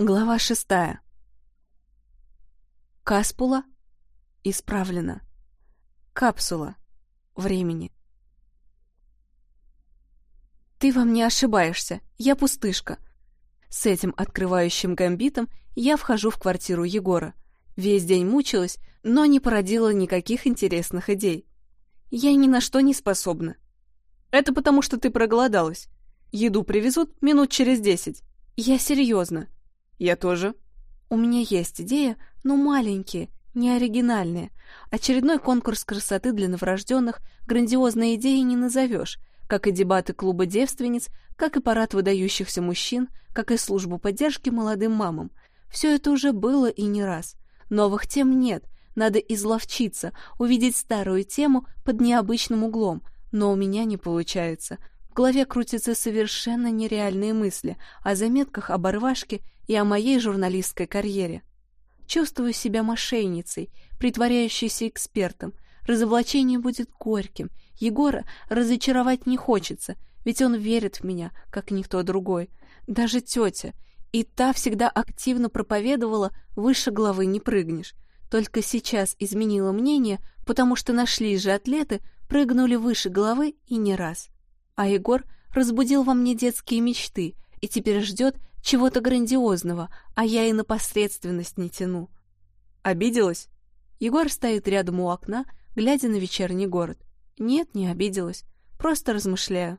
Глава шестая. Каспула исправлена. Капсула времени. Ты во мне ошибаешься, я пустышка. С этим открывающим гамбитом я вхожу в квартиру Егора. Весь день мучилась, но не породила никаких интересных идей. Я ни на что не способна. Это потому, что ты проголодалась. Еду привезут минут через десять. Я серьезно. Я тоже. У меня есть идея, но маленькие, не оригинальные. Очередной конкурс красоты для новорожденных грандиозной идеей не назовешь, как и дебаты клуба девственниц, как и парад выдающихся мужчин, как и службу поддержки молодым мамам. Все это уже было и не раз. Новых тем нет, надо изловчиться, увидеть старую тему под необычным углом, но у меня не получается. Голове крутятся совершенно нереальные мысли о заметках об рвашке и о моей журналистской карьере. Чувствую себя мошенницей, притворяющейся экспертом. Разоблачение будет горьким. Егора разочаровать не хочется, ведь он верит в меня, как никто другой. Даже тетя. И та всегда активно проповедовала «выше головы не прыгнешь». Только сейчас изменила мнение, потому что нашлись же атлеты, прыгнули выше головы и не раз. А Егор разбудил во мне детские мечты и теперь ждет чего-то грандиозного, а я и на посредственность не тяну. Обиделась? Егор стоит рядом у окна, глядя на вечерний город. Нет, не обиделась, просто размышляю.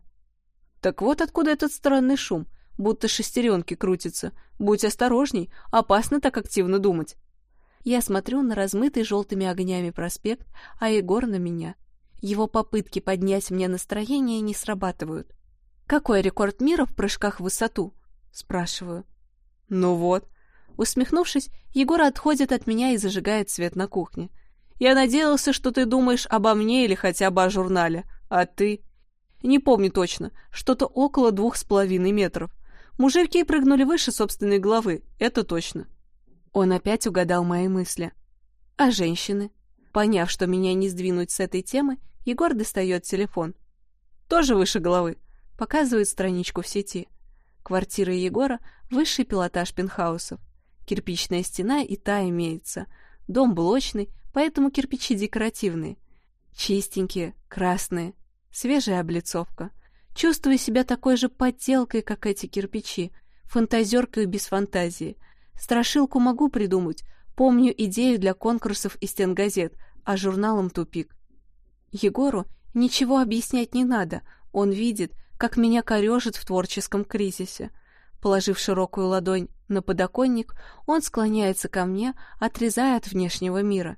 Так вот откуда этот странный шум, будто шестеренки крутятся. Будь осторожней, опасно так активно думать. Я смотрю на размытый желтыми огнями проспект, а Егор на меня. Его попытки поднять мне настроение не срабатывают. «Какой рекорд мира в прыжках в высоту?» — спрашиваю. «Ну вот». Усмехнувшись, Егор отходит от меня и зажигает свет на кухне. «Я надеялся, что ты думаешь обо мне или хотя бы о журнале. А ты...» «Не помню точно. Что-то около двух с половиной метров. Мужики прыгнули выше собственной головы, это точно». Он опять угадал мои мысли. «А женщины?» Поняв, что меня не сдвинуть с этой темы, Егор достает телефон. «Тоже выше головы?» Показывает страничку в сети. Квартира Егора — высший пилотаж пентхаусов. Кирпичная стена и та имеется. Дом блочный, поэтому кирпичи декоративные. Чистенькие, красные, свежая облицовка. Чувствую себя такой же подделкой, как эти кирпичи, фантазеркой без фантазии. Страшилку могу придумать, помню идею для конкурсов и стенгазет, а журналом тупик. Егору ничего объяснять не надо, он видит, как меня корежит в творческом кризисе. Положив широкую ладонь на подоконник, он склоняется ко мне, отрезая от внешнего мира.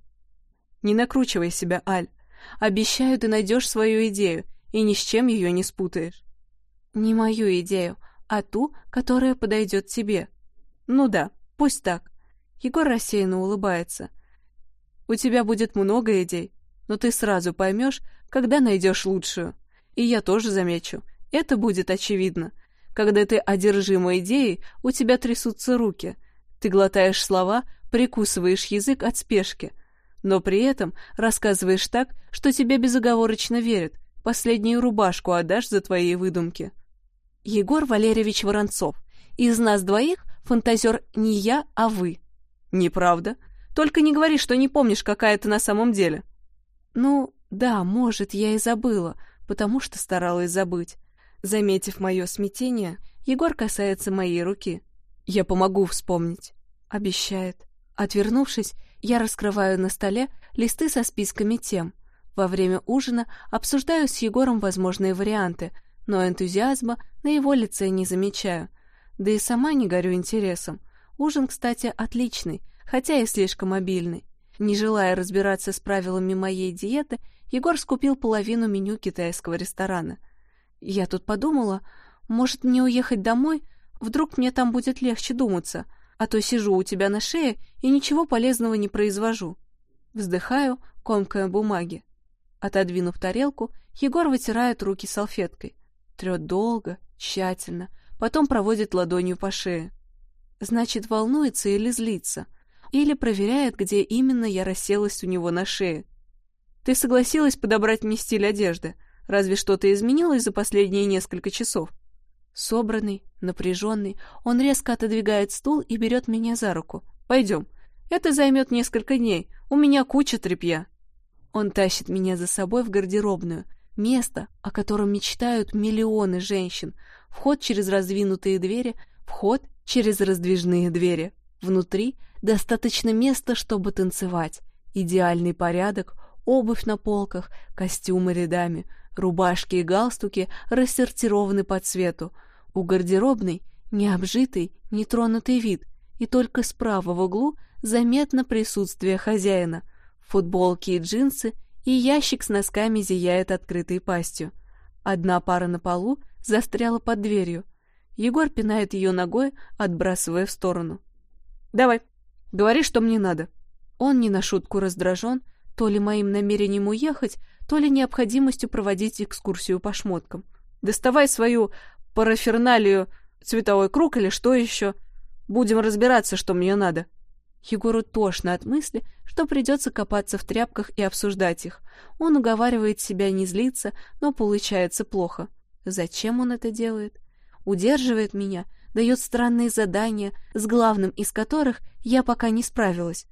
«Не накручивай себя, Аль. Обещаю, ты найдешь свою идею, и ни с чем ее не спутаешь». «Не мою идею, а ту, которая подойдет тебе». «Ну да, пусть так». Егор рассеянно улыбается. «У тебя будет много идей, но ты сразу поймешь, когда найдешь лучшую. И я тоже замечу, это будет очевидно. Когда ты одержима идеей, у тебя трясутся руки. Ты глотаешь слова, прикусываешь язык от спешки. Но при этом рассказываешь так, что тебе безоговорочно верят. Последнюю рубашку отдашь за твои выдумки. Егор Валерьевич Воронцов. Из нас двоих фантазер не я, а вы. Неправда. Только не говори, что не помнишь, какая ты на самом деле. Ну, да, может, я и забыла, потому что старалась забыть. Заметив мое смятение, Егор касается моей руки. «Я помогу вспомнить», — обещает. Отвернувшись, я раскрываю на столе листы со списками тем. Во время ужина обсуждаю с Егором возможные варианты, но энтузиазма на его лице не замечаю. Да и сама не горю интересом. Ужин, кстати, отличный, хотя и слишком обильный. Не желая разбираться с правилами моей диеты, Егор скупил половину меню китайского ресторана — я тут подумала, может мне уехать домой? Вдруг мне там будет легче думаться, а то сижу у тебя на шее и ничего полезного не произвожу. Вздыхаю, комкая бумаги. Отодвинув тарелку, Егор вытирает руки салфеткой. Трет долго, тщательно, потом проводит ладонью по шее. Значит, волнуется или злится. Или проверяет, где именно я расселась у него на шее. Ты согласилась подобрать мне стиль одежды — Разве что-то изменилось за последние несколько часов? Собранный, напряженный, он резко отодвигает стул и берет меня за руку. «Пойдем. Это займет несколько дней. У меня куча тряпья». Он тащит меня за собой в гардеробную, место, о котором мечтают миллионы женщин. Вход через раздвинутые двери, вход через раздвижные двери. Внутри достаточно места, чтобы танцевать. Идеальный порядок, обувь на полках, костюмы рядами, рубашки и галстуки рассортированы по цвету. У гардеробной необжитый, нетронутый вид, и только справа в углу заметно присутствие хозяина. Футболки и джинсы, и ящик с носками зияет открытой пастью. Одна пара на полу застряла под дверью. Егор пинает ее ногой, отбрасывая в сторону. «Давай, говори, что мне надо». Он не на шутку раздражен, то ли моим намерением уехать, то ли необходимостью проводить экскурсию по шмоткам. «Доставай свою параферналию, цветовой круг или что еще. Будем разбираться, что мне надо». Егору тошно от мысли, что придется копаться в тряпках и обсуждать их. Он уговаривает себя не злиться, но получается плохо. Зачем он это делает? Удерживает меня, дает странные задания, с главным из которых я пока не справилась.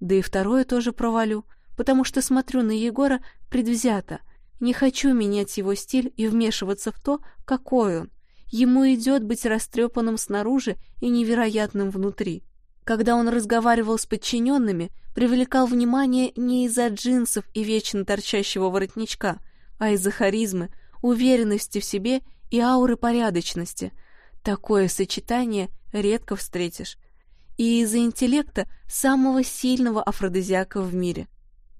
Да и второе тоже провалю, потому что смотрю на Егора предвзято. Не хочу менять его стиль и вмешиваться в то, какой он. Ему идет быть растрепанным снаружи и невероятным внутри. Когда он разговаривал с подчиненными, привлекал внимание не из-за джинсов и вечно торчащего воротничка, а из-за харизмы, уверенности в себе и ауры порядочности. Такое сочетание редко встретишь. И из-за интеллекта самого сильного афродизиака в мире.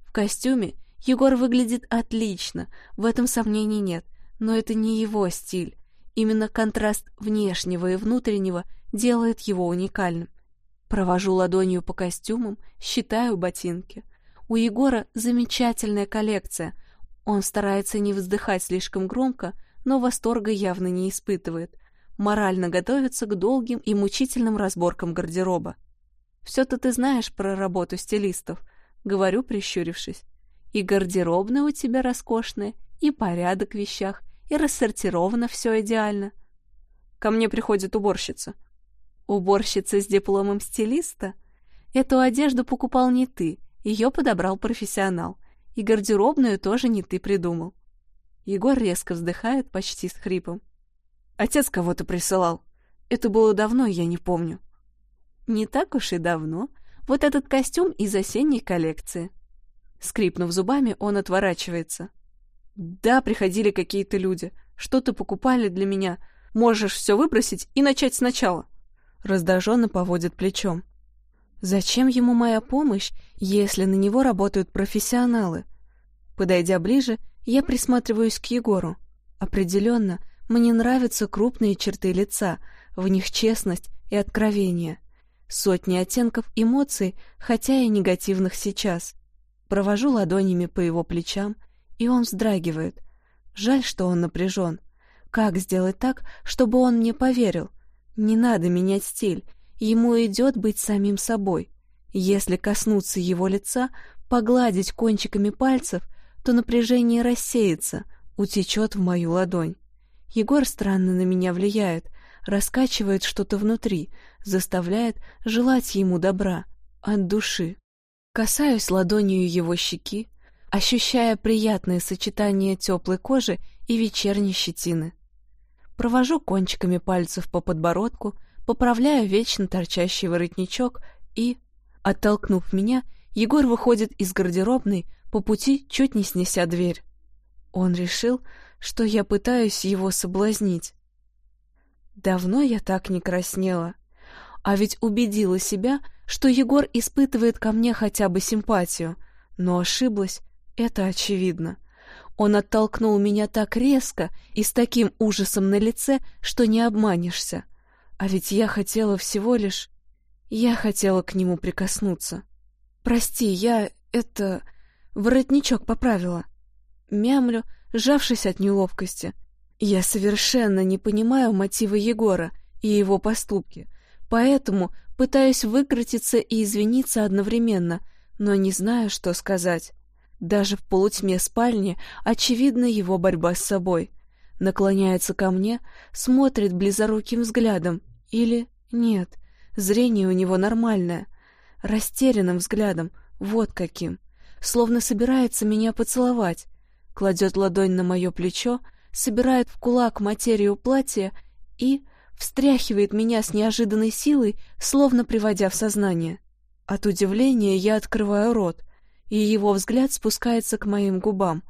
В костюме Егор выглядит отлично, в этом сомнений нет, но это не его стиль. Именно контраст внешнего и внутреннего делает его уникальным. Провожу ладонью по костюмам, считаю ботинки. У Егора замечательная коллекция. Он старается не вздыхать слишком громко, но восторга явно не испытывает. Морально готовится к долгим и мучительным разборкам гардероба. «Все-то ты знаешь про работу стилистов», — говорю, прищурившись. «И гардеробная у тебя роскошная, и порядок в вещах, и рассортировано все идеально». Ко мне приходит уборщица — Уборщица с дипломом стилиста? Эту одежду покупал не ты, ее подобрал профессионал. И гардеробную тоже не ты придумал. Егор резко вздыхает, почти с хрипом. Отец кого-то присылал. Это было давно, я не помню. Не так уж и давно. Вот этот костюм из осенней коллекции. Скрипнув зубами, он отворачивается. Да, приходили какие-то люди. Что-то покупали для меня. Можешь все выбросить и начать сначала раздраженно поводит плечом. Зачем ему моя помощь, если на него работают профессионалы? Подойдя ближе, я присматриваюсь к Егору. Определенно, мне нравятся крупные черты лица, в них честность и откровение. Сотни оттенков эмоций, хотя и негативных сейчас. Провожу ладонями по его плечам, и он вздрагивает. Жаль, что он напряжен. Как сделать так, чтобы он мне поверил? Не надо менять стиль, ему идет быть самим собой. Если коснуться его лица, погладить кончиками пальцев, то напряжение рассеется, утечет в мою ладонь. Егор странно на меня влияет, раскачивает что-то внутри, заставляет желать ему добра, от души. Касаюсь ладонью его щеки, ощущая приятное сочетание теплой кожи и вечерней щетины. Провожу кончиками пальцев по подбородку, поправляю вечно торчащий воротничок и, оттолкнув меня, Егор выходит из гардеробной, по пути чуть не снеся дверь. Он решил, что я пытаюсь его соблазнить. Давно я так не краснела. А ведь убедила себя, что Егор испытывает ко мне хотя бы симпатию, но ошиблась, это очевидно. Он оттолкнул меня так резко и с таким ужасом на лице, что не обманешься. А ведь я хотела всего лишь... Я хотела к нему прикоснуться. Прости, я... это... Воротничок поправила. Мямлю, сжавшись от неловкости. Я совершенно не понимаю мотива Егора и его поступки, поэтому пытаюсь выкрутиться и извиниться одновременно, но не знаю, что сказать. Даже в полутьме спальни очевидна его борьба с собой. Наклоняется ко мне, смотрит близоруким взглядом. Или нет, зрение у него нормальное. Растерянным взглядом, вот каким. Словно собирается меня поцеловать. Кладет ладонь на мое плечо, собирает в кулак материю платья и встряхивает меня с неожиданной силой, словно приводя в сознание. От удивления я открываю рот, и его взгляд спускается к моим губам.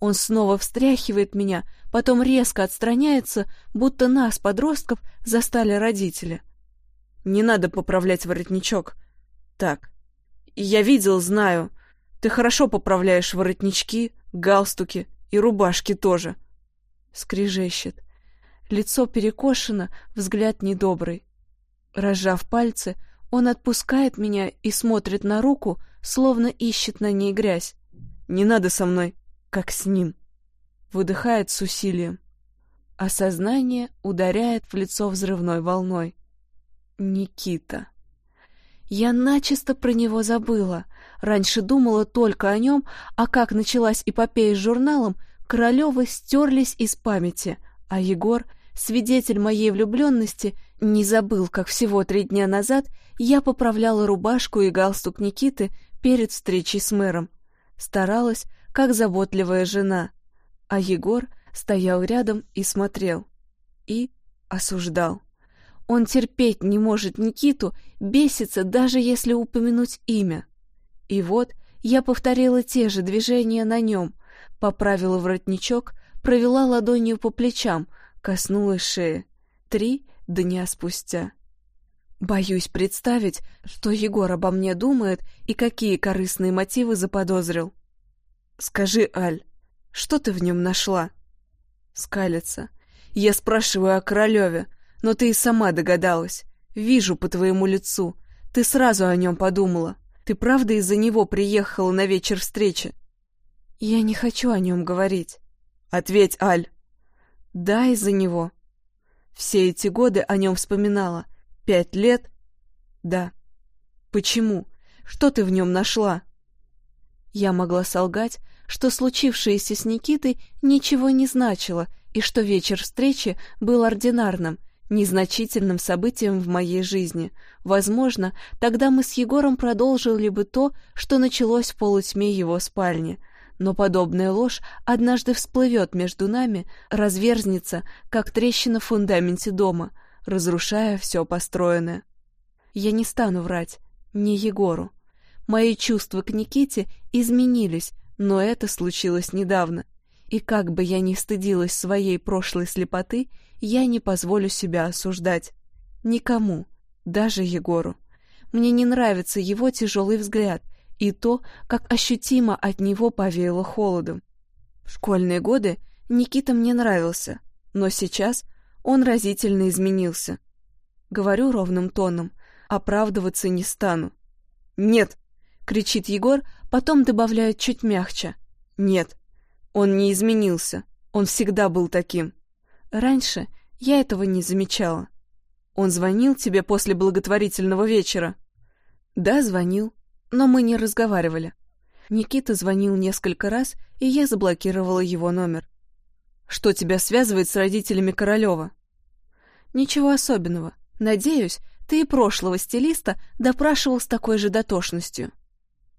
Он снова встряхивает меня, потом резко отстраняется, будто нас, подростков, застали родители. «Не надо поправлять воротничок. Так. Я видел, знаю. Ты хорошо поправляешь воротнички, галстуки и рубашки тоже». Скрежещет. Лицо перекошено, взгляд недобрый. Разжав пальцы, он отпускает меня и смотрит на руку, словно ищет на ней грязь. «Не надо со мной, как с ним!» Выдыхает с усилием. Осознание ударяет в лицо взрывной волной. Никита. Я начисто про него забыла. Раньше думала только о нем, а как началась эпопея с журналом, Королевы стерлись из памяти, а Егор — свидетель моей влюбленности, не забыл, как всего три дня назад я поправляла рубашку и галстук Никиты перед встречей с мэром. Старалась, как заботливая жена. А Егор стоял рядом и смотрел. И осуждал. Он терпеть не может Никиту, бесится, даже если упомянуть имя. И вот я повторила те же движения на нем, поправила воротничок, провела ладонью по плечам, коснулась шеи. Три дня спустя. Боюсь представить, что Егор обо мне думает и какие корыстные мотивы заподозрил. «Скажи, Аль, что ты в нем нашла?» Скалится. «Я спрашиваю о Королеве, но ты и сама догадалась. Вижу по твоему лицу. Ты сразу о нем подумала. Ты правда из-за него приехала на вечер встречи?» «Я не хочу о нем говорить». «Ответь, Аль!» Да, из-за него. Все эти годы о нем вспоминала. Пять лет? Да. Почему? Что ты в нем нашла? Я могла солгать, что случившееся с Никитой ничего не значило, и что вечер встречи был ординарным, незначительным событием в моей жизни. Возможно, тогда мы с Егором продолжили бы то, что началось в полутьме его спальни — но подобная ложь однажды всплывет между нами, разверзнется, как трещина в фундаменте дома, разрушая все построенное. Я не стану врать, не Егору. Мои чувства к Никите изменились, но это случилось недавно. И как бы я ни стыдилась своей прошлой слепоты, я не позволю себя осуждать. Никому, даже Егору. Мне не нравится его тяжелый взгляд — и то, как ощутимо от него повеяло холодом. В школьные годы Никита мне нравился, но сейчас он разительно изменился. Говорю ровным тоном, оправдываться не стану. «Нет!» — кричит Егор, потом добавляет чуть мягче. «Нет, он не изменился, он всегда был таким. Раньше я этого не замечала. Он звонил тебе после благотворительного вечера?» «Да, звонил но мы не разговаривали. Никита звонил несколько раз, и я заблокировала его номер. «Что тебя связывает с родителями Королева?» «Ничего особенного. Надеюсь, ты и прошлого стилиста допрашивал с такой же дотошностью».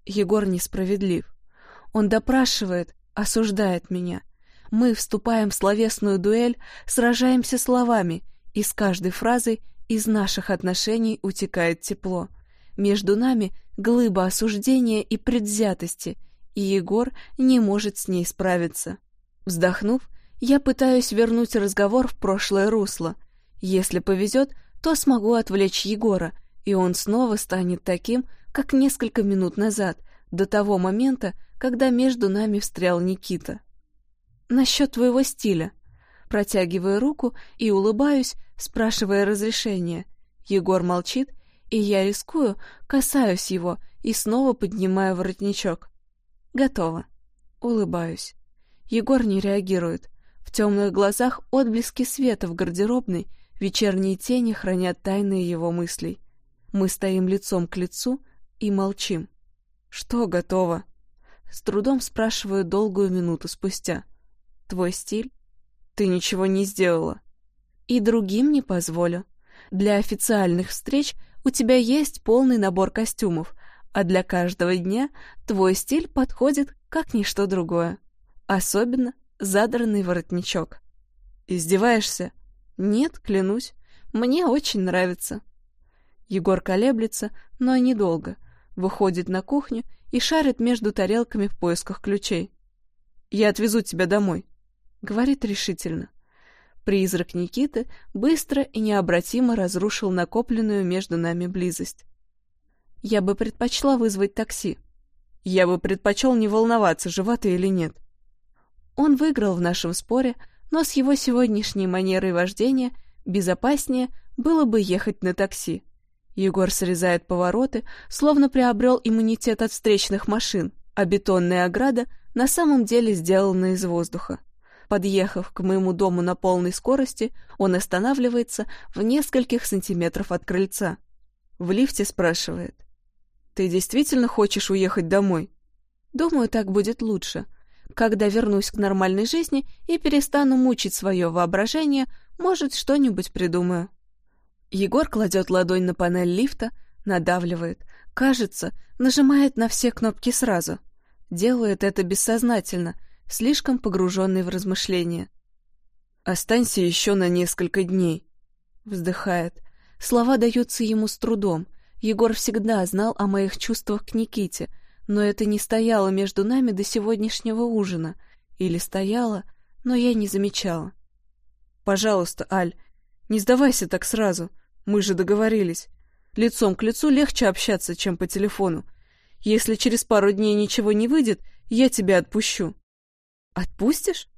Егор несправедлив. Он допрашивает, осуждает меня. Мы вступаем в словесную дуэль, сражаемся словами, и с каждой фразой из наших отношений утекает тепло — между нами глыба осуждения и предвзятости, и Егор не может с ней справиться. Вздохнув, я пытаюсь вернуть разговор в прошлое русло. Если повезет, то смогу отвлечь Егора, и он снова станет таким, как несколько минут назад, до того момента, когда между нами встрял Никита. «Насчет твоего стиля». Протягиваю руку и улыбаюсь, спрашивая разрешения. Егор молчит, и я рискую, касаюсь его и снова поднимаю воротничок. Готово. Улыбаюсь. Егор не реагирует. В темных глазах отблески света в гардеробной, вечерние тени хранят тайны его мыслей. Мы стоим лицом к лицу и молчим. «Что готово?» С трудом спрашиваю долгую минуту спустя. «Твой стиль?» ты ничего не сделала. И другим не позволю. Для официальных встреч у тебя есть полный набор костюмов, а для каждого дня твой стиль подходит как ничто другое. Особенно задранный воротничок. Издеваешься? Нет, клянусь. Мне очень нравится. Егор колеблется, но недолго. Выходит на кухню и шарит между тарелками в поисках ключей. «Я отвезу тебя домой», — говорит решительно. Призрак Никиты быстро и необратимо разрушил накопленную между нами близость. Я бы предпочла вызвать такси. Я бы предпочел не волноваться, жива ты или нет. Он выиграл в нашем споре, но с его сегодняшней манерой вождения безопаснее было бы ехать на такси. Егор срезает повороты, словно приобрел иммунитет от встречных машин, а бетонная ограда на самом деле сделана из воздуха. Подъехав к моему дому на полной скорости, он останавливается в нескольких сантиметров от крыльца. В лифте спрашивает. «Ты действительно хочешь уехать домой?» «Думаю, так будет лучше. Когда вернусь к нормальной жизни и перестану мучить свое воображение, может, что-нибудь придумаю». Егор кладет ладонь на панель лифта, надавливает. Кажется, нажимает на все кнопки сразу. Делает это бессознательно, слишком погруженный в размышления. «Останься еще на несколько дней», — вздыхает. Слова даются ему с трудом. Егор всегда знал о моих чувствах к Никите, но это не стояло между нами до сегодняшнего ужина. Или стояло, но я не замечала. «Пожалуйста, Аль, не сдавайся так сразу. Мы же договорились. Лицом к лицу легче общаться, чем по телефону. Если через пару дней ничего не выйдет, я тебя отпущу. Отпустишь?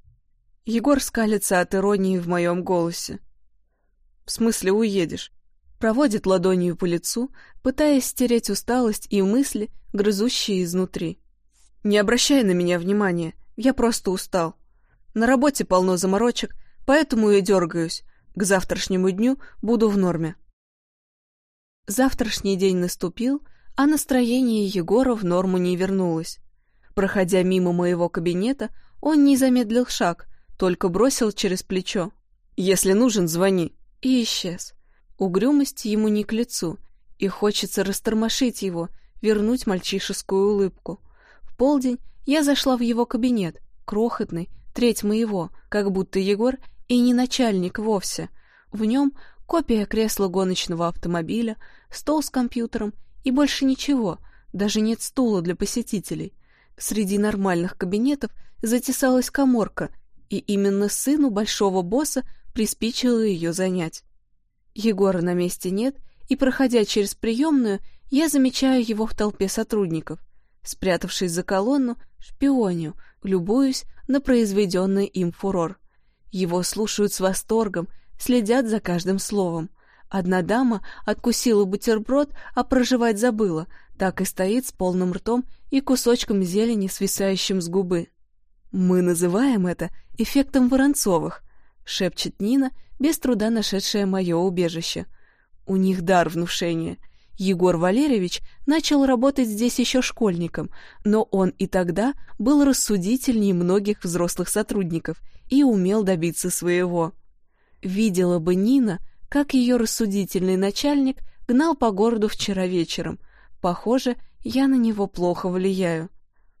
Егор скалится от иронии в моем голосе. В смысле уедешь? Проводит ладонью по лицу, пытаясь стереть усталость и мысли, грызущие изнутри. Не обращай на меня внимания, я просто устал. На работе полно заморочек, поэтому и дергаюсь. К завтрашнему дню буду в норме. Завтрашний день наступил, а настроение Егора в норму не вернулось. Проходя мимо моего кабинета, он не замедлил шаг, только бросил через плечо. «Если нужен, звони». И исчез. Угрюмость ему не к лицу, и хочется растормошить его, вернуть мальчишескую улыбку. В полдень я зашла в его кабинет, крохотный, треть моего, как будто Егор и не начальник вовсе. В нем копия кресла гоночного автомобиля, стол с компьютером и больше ничего, даже нет стула для посетителей. Среди нормальных кабинетов затесалась коморка, и именно сыну большого босса приспичило ее занять. Егора на месте нет, и, проходя через приемную, я замечаю его в толпе сотрудников. Спрятавшись за колонну, шпионю, любуюсь на произведенный им фурор. Его слушают с восторгом, следят за каждым словом. Одна дама откусила бутерброд, а проживать забыла, так и стоит с полным ртом и кусочком зелени, свисающим с губы. «Мы называем это эффектом Воронцовых», — шепчет Нина, без труда нашедшая мое убежище. «У них дар внушения». Егор Валерьевич начал работать здесь еще школьником, но он и тогда был рассудительнее многих взрослых сотрудников и умел добиться своего. Видела бы Нина, как ее рассудительный начальник гнал по городу вчера вечером. Похоже, я на него плохо влияю.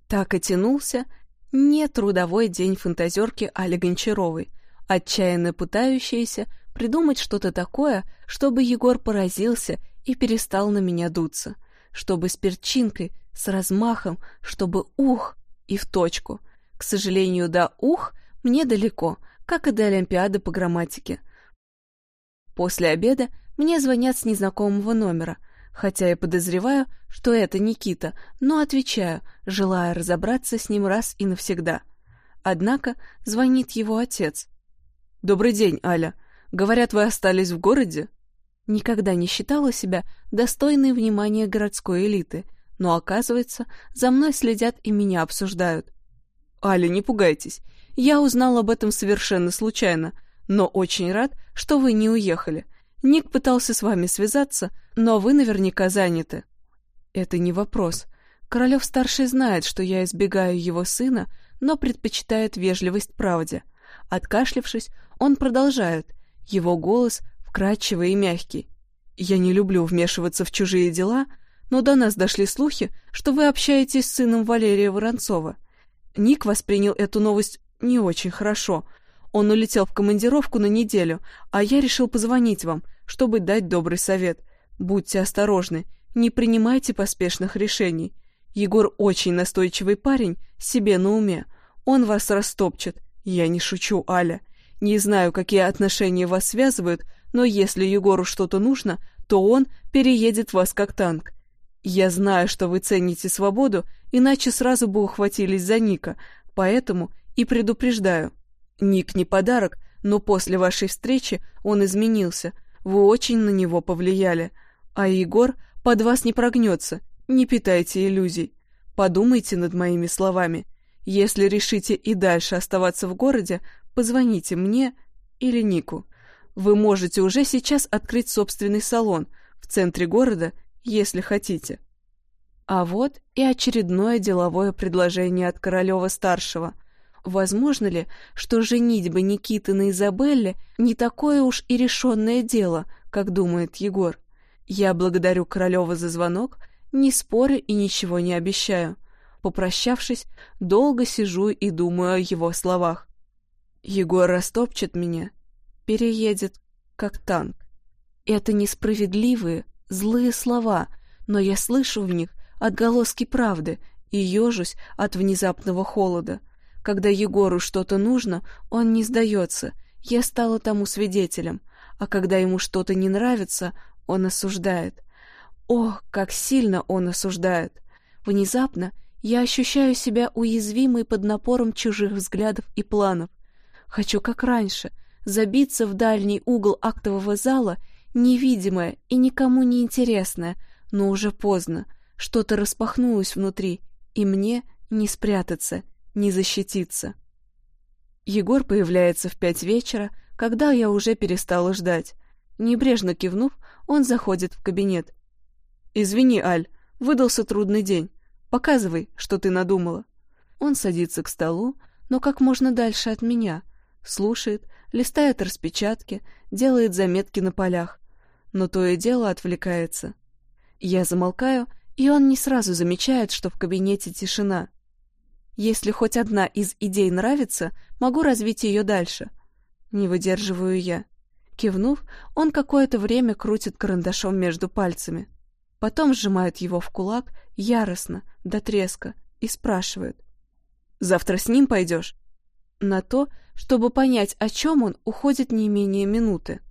Так и тянулся не трудовой день фантазерки Али Гончаровой, отчаянно пытающаяся придумать что-то такое, чтобы Егор поразился и перестал на меня дуться, чтобы с перчинкой, с размахом, чтобы ух и в точку. К сожалению, до ух мне далеко, как и до Олимпиады по грамматике. После обеда мне звонят с незнакомого номера, хотя я подозреваю, что это Никита, но отвечаю, желая разобраться с ним раз и навсегда. Однако звонит его отец. «Добрый день, Аля. Говорят, вы остались в городе?» Никогда не считала себя достойной внимания городской элиты, но, оказывается, за мной следят и меня обсуждают. «Аля, не пугайтесь. Я узнал об этом совершенно случайно, но очень рад, что вы не уехали. Ник пытался с вами связаться, но вы наверняка заняты». Это не вопрос. Королев-старший знает, что я избегаю его сына, но предпочитает вежливость правде. Откашлившись, он продолжает. Его голос вкрадчивый и мягкий. «Я не люблю вмешиваться в чужие дела, но до нас дошли слухи, что вы общаетесь с сыном Валерия Воронцова. Ник воспринял эту новость не очень хорошо. Он улетел в командировку на неделю, а я решил позвонить вам, чтобы дать добрый совет. Будьте осторожны, не принимайте поспешных решений. Егор очень настойчивый парень, себе на уме. Он вас растопчет. Я не шучу, Аля. Не знаю, какие отношения вас связывают, но если Егору что-то нужно, то он переедет вас как танк. Я знаю, что вы цените свободу, иначе сразу бы ухватились за Ника, поэтому и предупреждаю. Ник не подарок, но после вашей встречи он изменился. Вы очень на него повлияли. А Егор под вас не прогнется. Не питайте иллюзий. Подумайте над моими словами. Если решите и дальше оставаться в городе, позвоните мне или Нику. Вы можете уже сейчас открыть собственный салон в центре города если хотите. А вот и очередное деловое предложение от Королева-старшего. Возможно ли, что женитьба Никиты на Изабелле не такое уж и решенное дело, как думает Егор? Я благодарю Королева за звонок, не спорю и ничего не обещаю. Попрощавшись, долго сижу и думаю о его словах. Егор растопчет меня, переедет, как танк. Это несправедливые, злые слова, но я слышу в них отголоски правды и ежусь от внезапного холода. Когда Егору что-то нужно, он не сдается, я стала тому свидетелем, а когда ему что-то не нравится, он осуждает. Ох, как сильно он осуждает! Внезапно я ощущаю себя уязвимой под напором чужих взглядов и планов. Хочу, как раньше, забиться в дальний угол актового зала невидимое и никому не интересное, но уже поздно. Что-то распахнулось внутри, и мне не спрятаться, не защититься. Егор появляется в пять вечера, когда я уже перестала ждать. Небрежно кивнув, он заходит в кабинет. «Извини, Аль, выдался трудный день. Показывай, что ты надумала». Он садится к столу, но как можно дальше от меня, слушает, листает распечатки, делает заметки на полях но то и дело отвлекается. Я замолкаю, и он не сразу замечает, что в кабинете тишина. Если хоть одна из идей нравится, могу развить ее дальше. Не выдерживаю я. Кивнув, он какое-то время крутит карандашом между пальцами. Потом сжимает его в кулак, яростно, до треска, и спрашивает. «Завтра с ним пойдешь?» На то, чтобы понять, о чем он, уходит не менее минуты.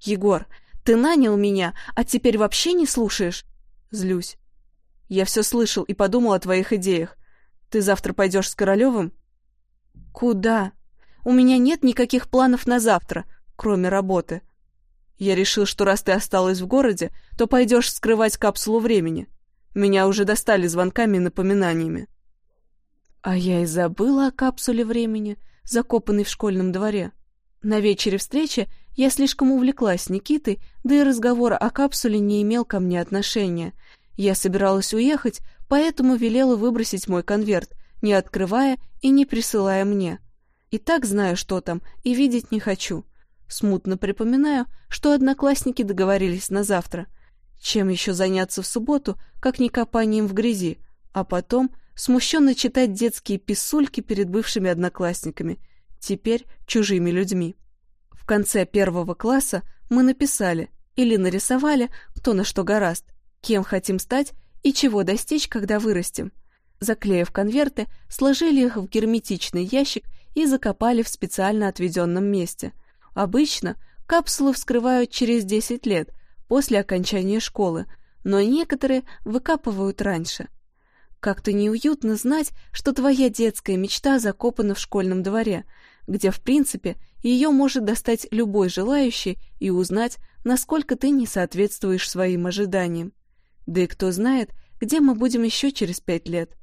«Егор, ты нанял меня, а теперь вообще не слушаешь? Злюсь. Я все слышал и подумал о твоих идеях. Ты завтра пойдешь с Королевым? Куда? У меня нет никаких планов на завтра, кроме работы. Я решил, что раз ты осталась в городе, то пойдешь скрывать капсулу времени. Меня уже достали звонками и напоминаниями. А я и забыла о капсуле времени, закопанной в школьном дворе. На вечере встречи я слишком увлеклась Никитой, да и разговор о капсуле не имел ко мне отношения. Я собиралась уехать, поэтому велела выбросить мой конверт, не открывая и не присылая мне. И так знаю, что там, и видеть не хочу. Смутно припоминаю, что одноклассники договорились на завтра. Чем еще заняться в субботу, как не копанием в грязи, а потом смущенно читать детские писульки перед бывшими одноклассниками — теперь чужими людьми. В конце первого класса мы написали или нарисовали, кто на что гораст, кем хотим стать и чего достичь, когда вырастем. Заклеив конверты, сложили их в герметичный ящик и закопали в специально отведенном месте. Обычно капсулы вскрывают через 10 лет, после окончания школы, но некоторые выкапывают раньше. Как-то неуютно знать, что твоя детская мечта закопана в школьном дворе, где, в принципе, ее может достать любой желающий и узнать, насколько ты не соответствуешь своим ожиданиям. Да и кто знает, где мы будем еще через пять лет.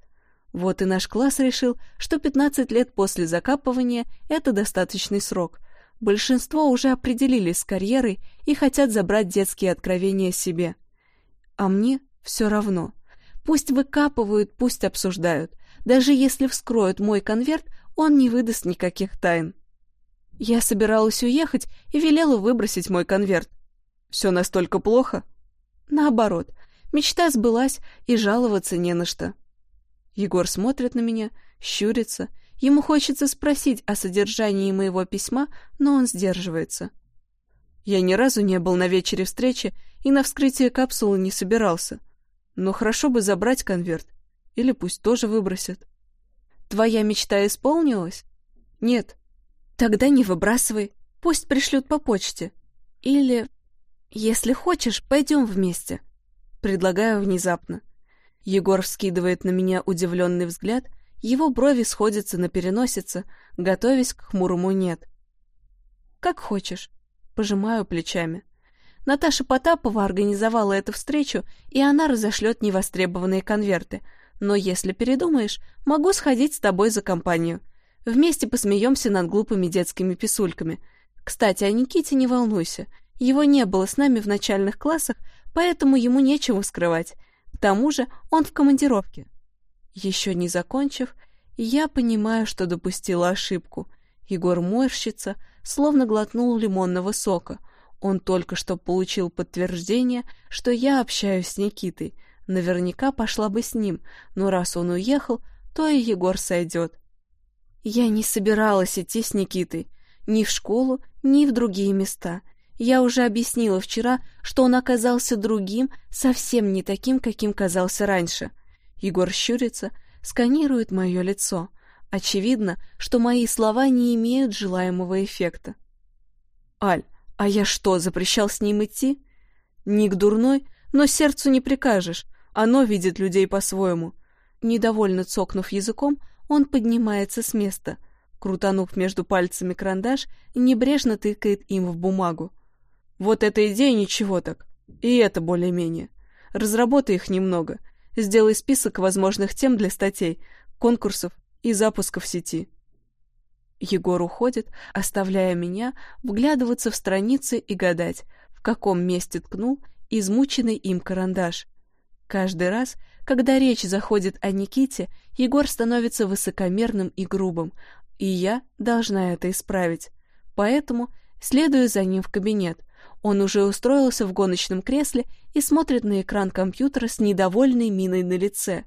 Вот и наш класс решил, что 15 лет после закапывания – это достаточный срок. Большинство уже определились с карьерой и хотят забрать детские откровения себе. А мне все равно. Пусть выкапывают, пусть обсуждают. Даже если вскроют мой конверт, он не выдаст никаких тайн. Я собиралась уехать и велела выбросить мой конверт. Все настолько плохо? Наоборот, мечта сбылась, и жаловаться не на что. Егор смотрит на меня, щурится. Ему хочется спросить о содержании моего письма, но он сдерживается. Я ни разу не был на вечере встречи и на вскрытие капсулы не собирался. Но хорошо бы забрать конверт. Или пусть тоже выбросят. Твоя мечта исполнилась? Нет. Тогда не выбрасывай. Пусть пришлют по почте. Или, если хочешь, пойдем вместе. Предлагаю внезапно. Егор вскидывает на меня удивленный взгляд, его брови сходятся на переносице, готовясь к хмурому «нет». «Как хочешь», — пожимаю плечами. Наташа Потапова организовала эту встречу, и она разошлет невостребованные конверты. Но если передумаешь, могу сходить с тобой за компанию. Вместе посмеемся над глупыми детскими писульками. Кстати, о Никите не волнуйся. Его не было с нами в начальных классах, поэтому ему нечего скрывать. К тому же он в командировке. Еще не закончив, я понимаю, что допустила ошибку. Егор морщится, словно глотнул лимонного сока. Он только что получил подтверждение, что я общаюсь с Никитой. Наверняка пошла бы с ним, но раз он уехал, то и Егор сойдет. Я не собиралась идти с Никитой. Ни в школу, ни в другие места. Я уже объяснила вчера, что он оказался другим, совсем не таким, каким казался раньше. Егор щурится, сканирует мое лицо. Очевидно, что мои слова не имеют желаемого эффекта. «Аль, а я что, запрещал с ним идти? Ник дурной, но сердцу не прикажешь, оно видит людей по-своему». Недовольно цокнув языком, он поднимается с места. Крутанув между пальцами карандаш, небрежно тыкает им в бумагу. Вот эта идея ничего так. И это более-менее. Разработай их немного. Сделай список возможных тем для статей, конкурсов и запусков сети. Егор уходит, оставляя меня вглядываться в страницы и гадать, в каком месте ткнул измученный им карандаш. Каждый раз, когда речь заходит о Никите, Егор становится высокомерным и грубым, и я должна это исправить. Поэтому следую за ним в кабинет, он уже устроился в гоночном кресле и смотрит на экран компьютера с недовольной миной на лице.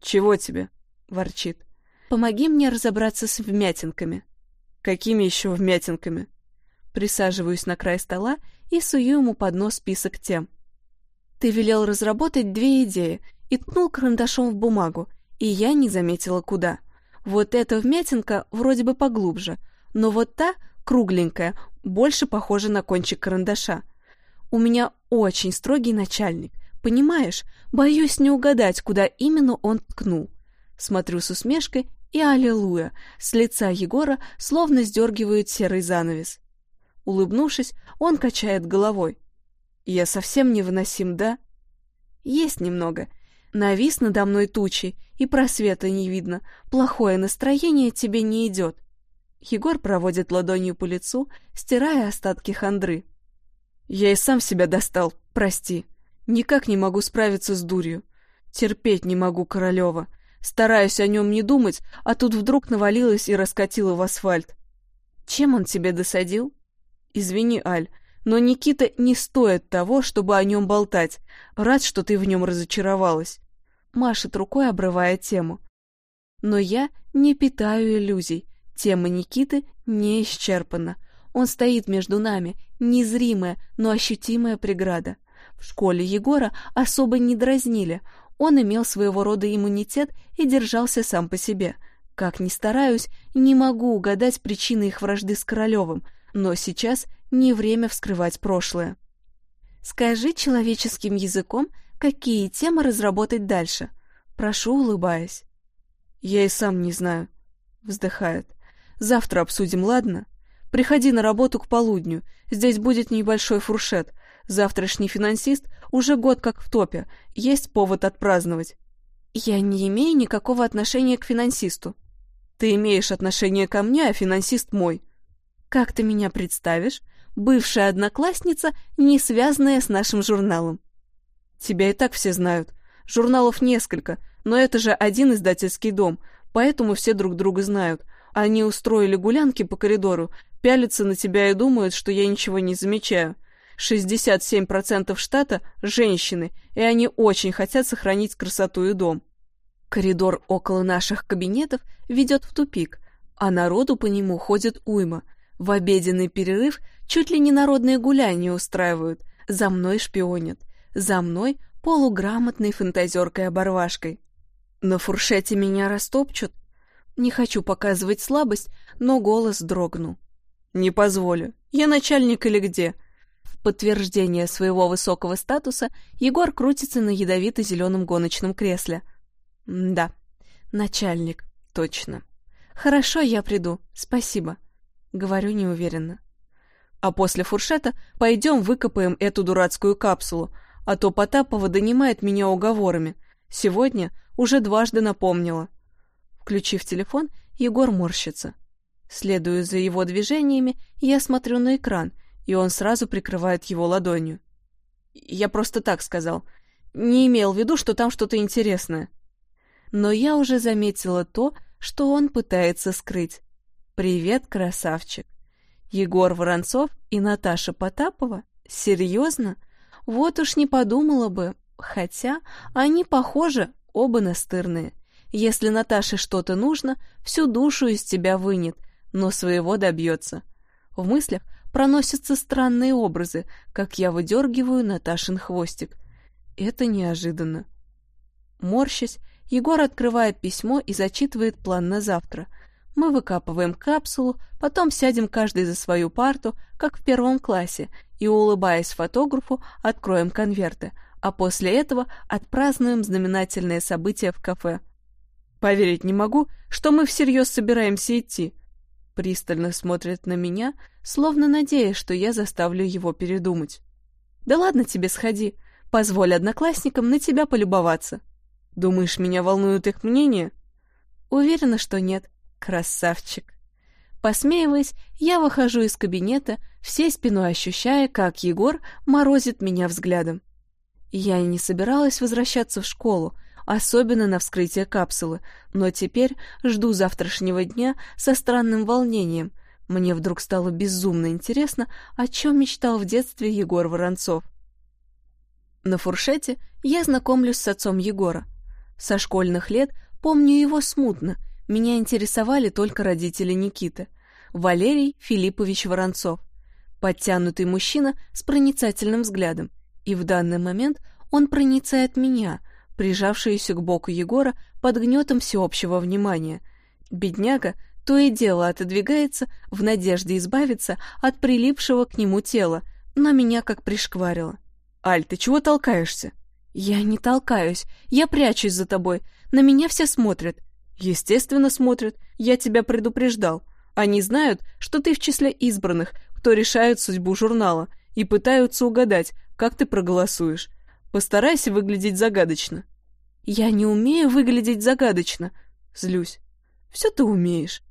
«Чего тебе?» — ворчит. «Помоги мне разобраться с вмятинками». «Какими еще вмятинками?» Присаживаюсь на край стола и сую ему под нос список тем. «Ты велел разработать две идеи и ткнул карандашом в бумагу, и я не заметила, куда. Вот эта вмятинка вроде бы поглубже, но вот та кругленькая, больше похожа на кончик карандаша. У меня очень строгий начальник, понимаешь? Боюсь не угадать, куда именно он ткнул. Смотрю с усмешкой и аллилуйя, с лица Егора словно сдергивают серый занавес. Улыбнувшись, он качает головой. «Я совсем невыносим, да?» «Есть немного. Навис надо мной тучей, и просвета не видно. Плохое настроение тебе не идет. Егор проводит ладонью по лицу, стирая остатки хандры. «Я и сам себя достал, прости. Никак не могу справиться с дурью. Терпеть не могу Королева. Стараюсь о нем не думать, а тут вдруг навалилась и раскатила в асфальт. Чем он тебе досадил? Извини, Аль, но Никита не стоит того, чтобы о нем болтать. Рад, что ты в нем разочаровалась. Машет рукой, обрывая тему. Но я не питаю иллюзий. Тема Никиты не исчерпана. Он стоит между нами, незримая, но ощутимая преграда. В школе Егора особо не дразнили. Он имел своего рода иммунитет и держался сам по себе. Как ни стараюсь, не могу угадать причины их вражды с Королевым, но сейчас не время вскрывать прошлое. Скажи человеческим языком, какие темы разработать дальше. Прошу, улыбаясь. Я и сам не знаю. Вздыхает. Завтра обсудим, ладно? Приходи на работу к полудню. Здесь будет небольшой фуршет. Завтрашний финансист уже год как в топе. Есть повод отпраздновать. Я не имею никакого отношения к финансисту. Ты имеешь отношение ко мне, а финансист мой. Как ты меня представишь? Бывшая одноклассница, не связанная с нашим журналом. Тебя и так все знают. Журналов несколько, но это же один издательский дом, поэтому все друг друга знают. Они устроили гулянки по коридору, Пялятся на тебя и думают, что я ничего не замечаю. 67% штата – женщины, и они очень хотят сохранить красоту и дом. Коридор около наших кабинетов ведет в тупик, а народу по нему ходит уйма. В обеденный перерыв чуть ли не народные гуляния устраивают, за мной шпионят, за мной полуграмотной фантазеркой-оборвашкой. На фуршете меня растопчут. Не хочу показывать слабость, но голос дрогнул. «Не позволю. Я начальник или где?» В подтверждение своего высокого статуса Егор крутится на ядовито-зеленом гоночном кресле. «Да, начальник, точно. Хорошо, я приду, спасибо», — говорю неуверенно. «А после фуршета пойдем выкопаем эту дурацкую капсулу, а то Потапова донимает меня уговорами. Сегодня уже дважды напомнила». Включив телефон, Егор морщится. Следуя за его движениями, я смотрю на экран, и он сразу прикрывает его ладонью. Я просто так сказал. Не имел в виду, что там что-то интересное. Но я уже заметила то, что он пытается скрыть. «Привет, красавчик!» Егор Воронцов и Наташа Потапова? Серьезно? Вот уж не подумала бы. Хотя они, похожи, оба настырные. Если Наташе что-то нужно, всю душу из тебя вынет — но своего добьется. В мыслях проносятся странные образы, как я выдергиваю Наташин хвостик. Это неожиданно. Морщась, Егор открывает письмо и зачитывает план на завтра. Мы выкапываем капсулу, потом сядем каждый за свою парту, как в первом классе, и, улыбаясь фотографу, откроем конверты, а после этого отпразднуем знаменательное событие в кафе. Поверить не могу, что мы всерьез собираемся идти пристально смотрит на меня, словно надеясь, что я заставлю его передумать. «Да ладно тебе, сходи. Позволь одноклассникам на тебя полюбоваться». «Думаешь, меня волнует их мнение?» «Уверена, что нет. Красавчик». Посмеиваясь, я выхожу из кабинета, всей спиной ощущая, как Егор морозит меня взглядом. Я и не собиралась возвращаться в школу, особенно на вскрытие капсулы, но теперь жду завтрашнего дня со странным волнением. Мне вдруг стало безумно интересно, о чем мечтал в детстве Егор Воронцов. На фуршете я знакомлюсь с отцом Егора. Со школьных лет помню его смутно, меня интересовали только родители Никиты. Валерий Филиппович Воронцов. Подтянутый мужчина с проницательным взглядом. И в данный момент он проницает меня — прижавшуюся к боку Егора под гнетом всеобщего внимания. Бедняга то и дело отодвигается в надежде избавиться от прилипшего к нему тела, но меня как пришкварило. «Аль, ты чего толкаешься?» «Я не толкаюсь, я прячусь за тобой, на меня все смотрят». «Естественно, смотрят, я тебя предупреждал. Они знают, что ты в числе избранных, кто решает судьбу журнала, и пытаются угадать, как ты проголосуешь. Постарайся выглядеть загадочно. Я не умею выглядеть загадочно. Злюсь. Все ты умеешь.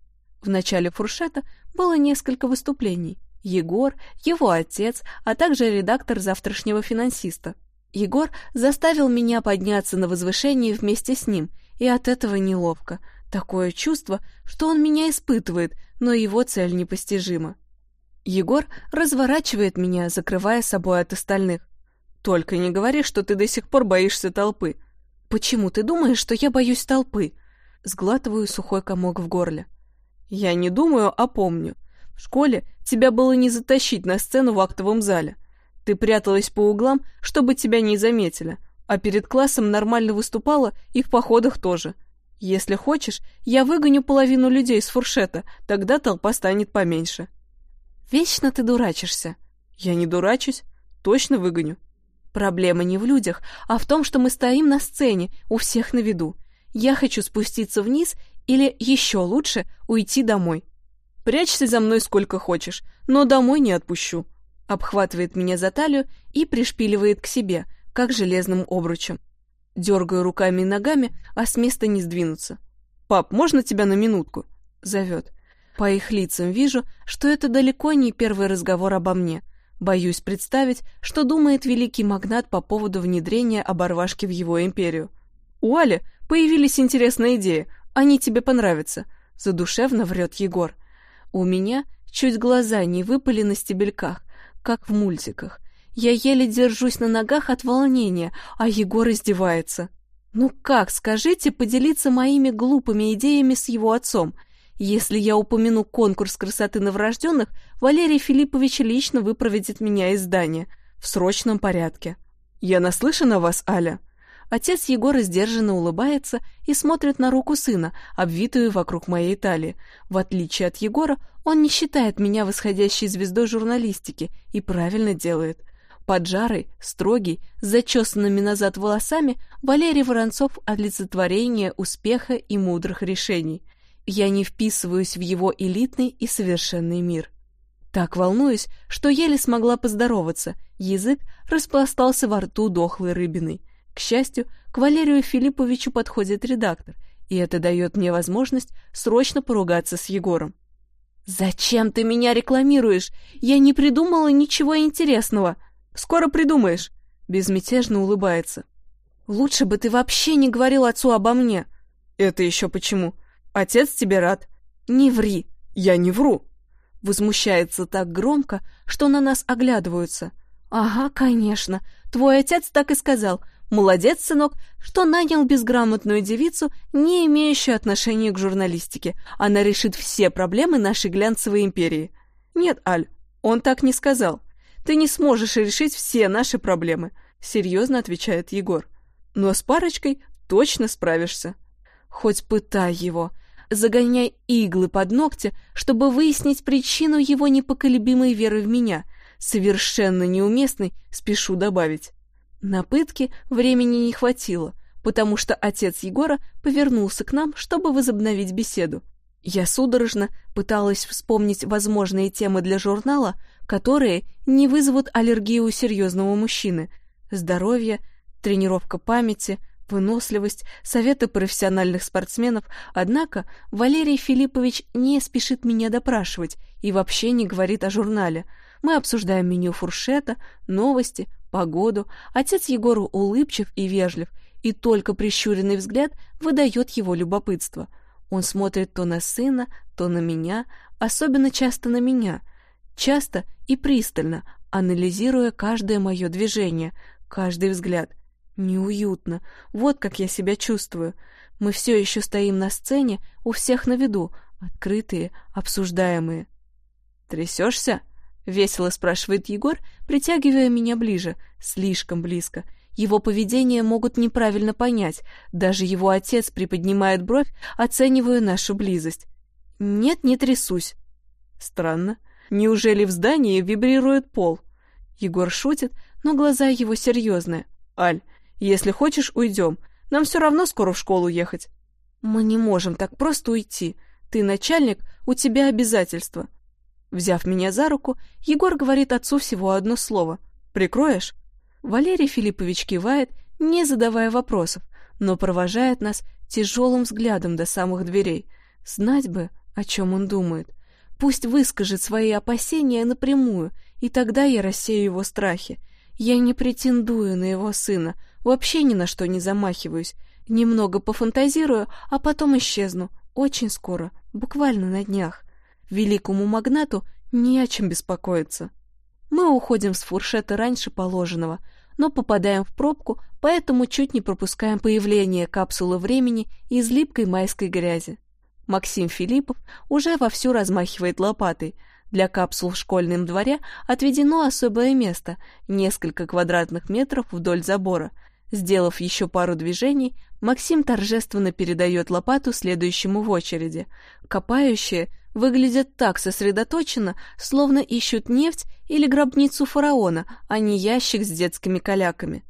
В начале фуршета было несколько выступлений. Егор, его отец, а также редактор завтрашнего финансиста. Егор заставил меня подняться на возвышение вместе с ним, и от этого неловко. Такое чувство, что он меня испытывает, но его цель непостижима. Егор разворачивает меня, закрывая собой от остальных. «Только не говори, что ты до сих пор боишься толпы», «Почему ты думаешь, что я боюсь толпы?» Сглатываю сухой комок в горле. «Я не думаю, а помню. В школе тебя было не затащить на сцену в актовом зале. Ты пряталась по углам, чтобы тебя не заметили, а перед классом нормально выступала и в походах тоже. Если хочешь, я выгоню половину людей с фуршета, тогда толпа станет поменьше». «Вечно ты дурачишься». «Я не дурачусь, точно выгоню». Проблема не в людях, а в том, что мы стоим на сцене, у всех на виду. Я хочу спуститься вниз или, еще лучше, уйти домой. Прячься за мной сколько хочешь, но домой не отпущу. Обхватывает меня за талию и пришпиливает к себе, как железным обручем. Дергаю руками и ногами, а с места не сдвинуться. «Пап, можно тебя на минутку?» — зовет. По их лицам вижу, что это далеко не первый разговор обо мне — Боюсь представить, что думает великий магнат по поводу внедрения оборвашки в его империю. «У Али появились интересные идеи, они тебе понравятся», — задушевно врет Егор. У меня чуть глаза не выпали на стебельках, как в мультиках. Я еле держусь на ногах от волнения, а Егор издевается. Ну как, скажите, поделиться моими глупыми идеями с его отцом? Если я упомяну конкурс красоты новорожденных, Валерий Филиппович лично выпроводит меня из здания. В срочном порядке. Я наслышан о вас, Аля? Отец Егора сдержанно улыбается и смотрит на руку сына, обвитую вокруг моей талии. В отличие от Егора, он не считает меня восходящей звездой журналистики и правильно делает. Поджарый, строгий, с зачесанными назад волосами, Валерий Воронцов — олицетворение успеха и мудрых решений. Я не вписываюсь в его элитный и совершенный мир. Так волнуюсь, что еле смогла поздороваться, язык распластался во рту дохлой рыбиной. К счастью, к Валерию Филипповичу подходит редактор, и это дает мне возможность срочно поругаться с Егором. «Зачем ты меня рекламируешь? Я не придумала ничего интересного!» «Скоро придумаешь!» — безмятежно улыбается. «Лучше бы ты вообще не говорил отцу обо мне!» «Это еще почему? Отец тебе рад!» «Не ври!» «Я не вру!» Возмущается так громко, что на нас оглядываются. «Ага, конечно. Твой отец так и сказал. Молодец, сынок, что нанял безграмотную девицу, не имеющую отношения к журналистике. Она решит все проблемы нашей глянцевой империи. Нет, Аль, он так не сказал. Ты не сможешь решить все наши проблемы, серьезно отвечает Егор. Но с парочкой точно справишься. Хоть пытай его, загоняй иглы под ногти, чтобы выяснить причину его непоколебимой веры в меня, совершенно неуместной, спешу добавить. На пытки времени не хватило, потому что отец Егора повернулся к нам, чтобы возобновить беседу. Я судорожно пыталась вспомнить возможные темы для журнала, которые не вызовут аллергию у серьезного мужчины. Здоровье, тренировка памяти, выносливость, советы профессиональных спортсменов. Однако Валерий Филиппович не спешит меня допрашивать и вообще не говорит о журнале. Мы обсуждаем меню фуршета, новости, погоду. Отец Егору улыбчив и вежлив, и только прищуренный взгляд выдает его любопытство. Он смотрит то на сына, то на меня, особенно часто на меня, часто и пристально, анализируя каждое мое движение, каждый взгляд. Неуютно. Вот как я себя чувствую. Мы все еще стоим на сцене, у всех на виду, открытые, обсуждаемые. «Трясешься?» — весело спрашивает Егор, притягивая меня ближе, слишком близко. Его поведение могут неправильно понять. Даже его отец приподнимает бровь, оценивая нашу близость. «Нет, не трясусь». Странно. Неужели в здании вибрирует пол? Егор шутит, но глаза его серьезные. «Аль, если хочешь, уйдем. Нам все равно скоро в школу ехать». «Мы не можем так просто уйти. Ты начальник, у тебя обязательства». Взяв меня за руку, Егор говорит отцу всего одно слово. «Прикроешь?» Валерий Филиппович кивает, не задавая вопросов, но провожает нас тяжелым взглядом до самых дверей. Знать бы, о чем он думает. Пусть выскажет свои опасения напрямую, и тогда я рассею его страхи. Я не претендую на его сына, вообще ни на что не замахиваюсь. Немного пофантазирую, а потом исчезну. Очень скоро, буквально на днях. Великому магнату не о чем беспокоиться. Мы уходим с фуршета раньше положенного, но попадаем в пробку, поэтому чуть не пропускаем появление капсулы времени из липкой майской грязи. Максим Филиппов уже вовсю размахивает лопатой. Для капсул в школьном дворе отведено особое место — несколько квадратных метров вдоль забора. Сделав еще пару движений, Максим торжественно передает лопату следующему в очереди. Копающие выглядят так сосредоточенно, словно ищут нефть или гробницу фараона, а не ящик с детскими каляками.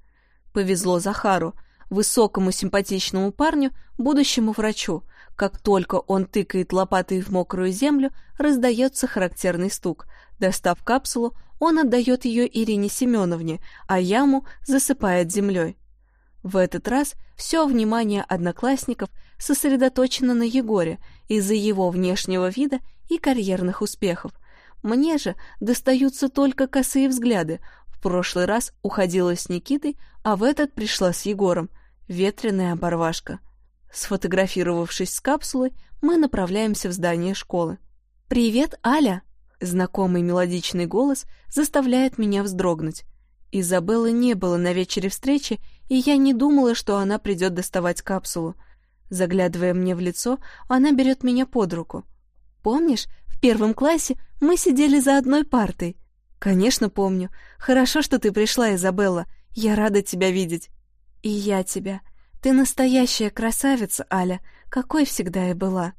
Повезло Захару, высокому симпатичному парню, будущему врачу. Как только он тыкает лопатой в мокрую землю, раздается характерный стук. Достав капсулу, он отдает ее Ирине Семеновне, а яму засыпает землей. В этот раз все внимание одноклассников сосредоточено на Егоре из-за его внешнего вида и карьерных успехов. Мне же достаются только косые взгляды. В прошлый раз уходила с Никитой, а в этот пришла с Егором. Ветреная оборвашка. Сфотографировавшись с капсулой, мы направляемся в здание школы. «Привет, Аля!» Знакомый мелодичный голос заставляет меня вздрогнуть. Изабеллы не было на вечере встречи, и я не думала, что она придет доставать капсулу. Заглядывая мне в лицо, она берет меня под руку. «Помнишь, в первом классе мы сидели за одной партой?» «Конечно, помню. Хорошо, что ты пришла, Изабелла. Я рада тебя видеть». «И я тебя. Ты настоящая красавица, Аля, какой всегда и была».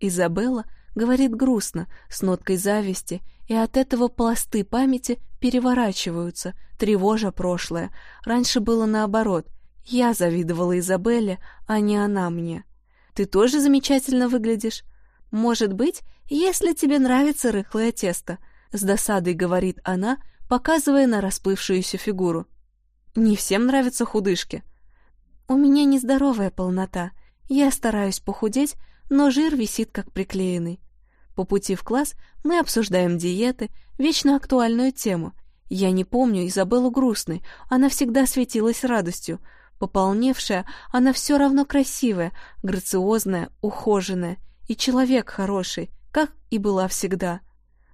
Изабелла говорит грустно, с ноткой зависти, и от этого пласты памяти переворачиваются, тревожа прошлое. Раньше было наоборот. Я завидовала Изабелле, а не она мне. Ты тоже замечательно выглядишь. Может быть, если тебе нравится рыхлое тесто, с досадой говорит она, показывая на расплывшуюся фигуру. Не всем нравятся худышки. У меня нездоровая полнота. Я стараюсь похудеть, но жир висит как приклеенный. По пути в класс мы обсуждаем диеты, вечно актуальную тему. Я не помню Изабеллу грустной, она всегда светилась радостью. Пополневшая, она все равно красивая, грациозная, ухоженная и человек хороший, как и была всегда.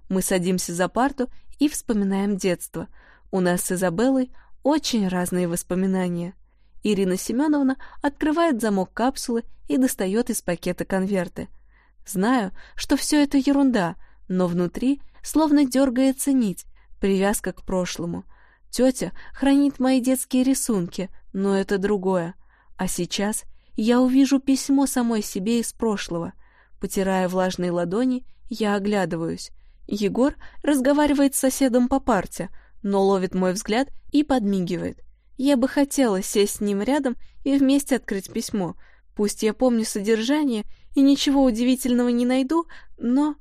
Мы садимся за парту и вспоминаем детство. У нас с Изабеллой очень разные воспоминания. Ирина Семеновна открывает замок капсулы и достает из пакета конверты — Знаю, что все это ерунда, но внутри словно дергается нить, привязка к прошлому. Тетя хранит мои детские рисунки, но это другое. А сейчас я увижу письмо самой себе из прошлого. Потирая влажные ладони, я оглядываюсь. Егор разговаривает с соседом по парте, но ловит мой взгляд и подмигивает. Я бы хотела сесть с ним рядом и вместе открыть письмо. Пусть я помню содержание и ничего удивительного не найду, но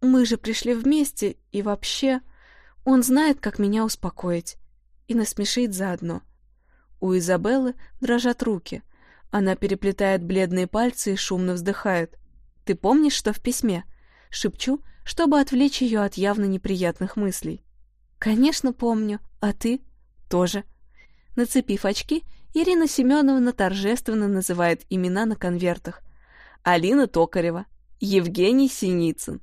мы же пришли вместе, и вообще он знает, как меня успокоить, и насмешить заодно. У Изабеллы дрожат руки. Она переплетает бледные пальцы и шумно вздыхает. «Ты помнишь, что в письме?» Шепчу, чтобы отвлечь ее от явно неприятных мыслей. «Конечно, помню. А ты?» «Тоже». Нацепив очки, Ирина Семеновна торжественно называет имена на конвертах — Алина Токарева, Евгений Синицын.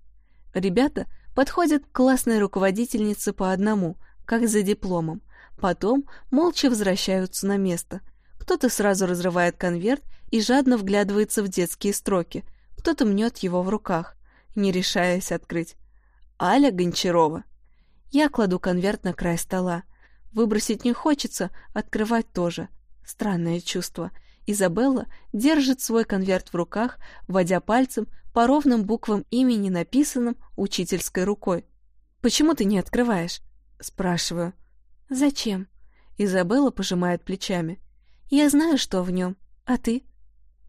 Ребята подходят к классной руководительнице по одному, как за дипломом. Потом молча возвращаются на место. Кто-то сразу разрывает конверт и жадно вглядывается в детские строки, кто-то мнет его в руках, не решаясь открыть. Аля Гончарова. Я кладу конверт на край стола. Выбросить не хочется, открывать тоже. Странное чувство — Изабелла держит свой конверт в руках, водя пальцем по ровным буквам имени, написанным учительской рукой. «Почему ты не открываешь?» — спрашиваю. «Зачем?» — Изабелла пожимает плечами. «Я знаю, что в нем. А ты?»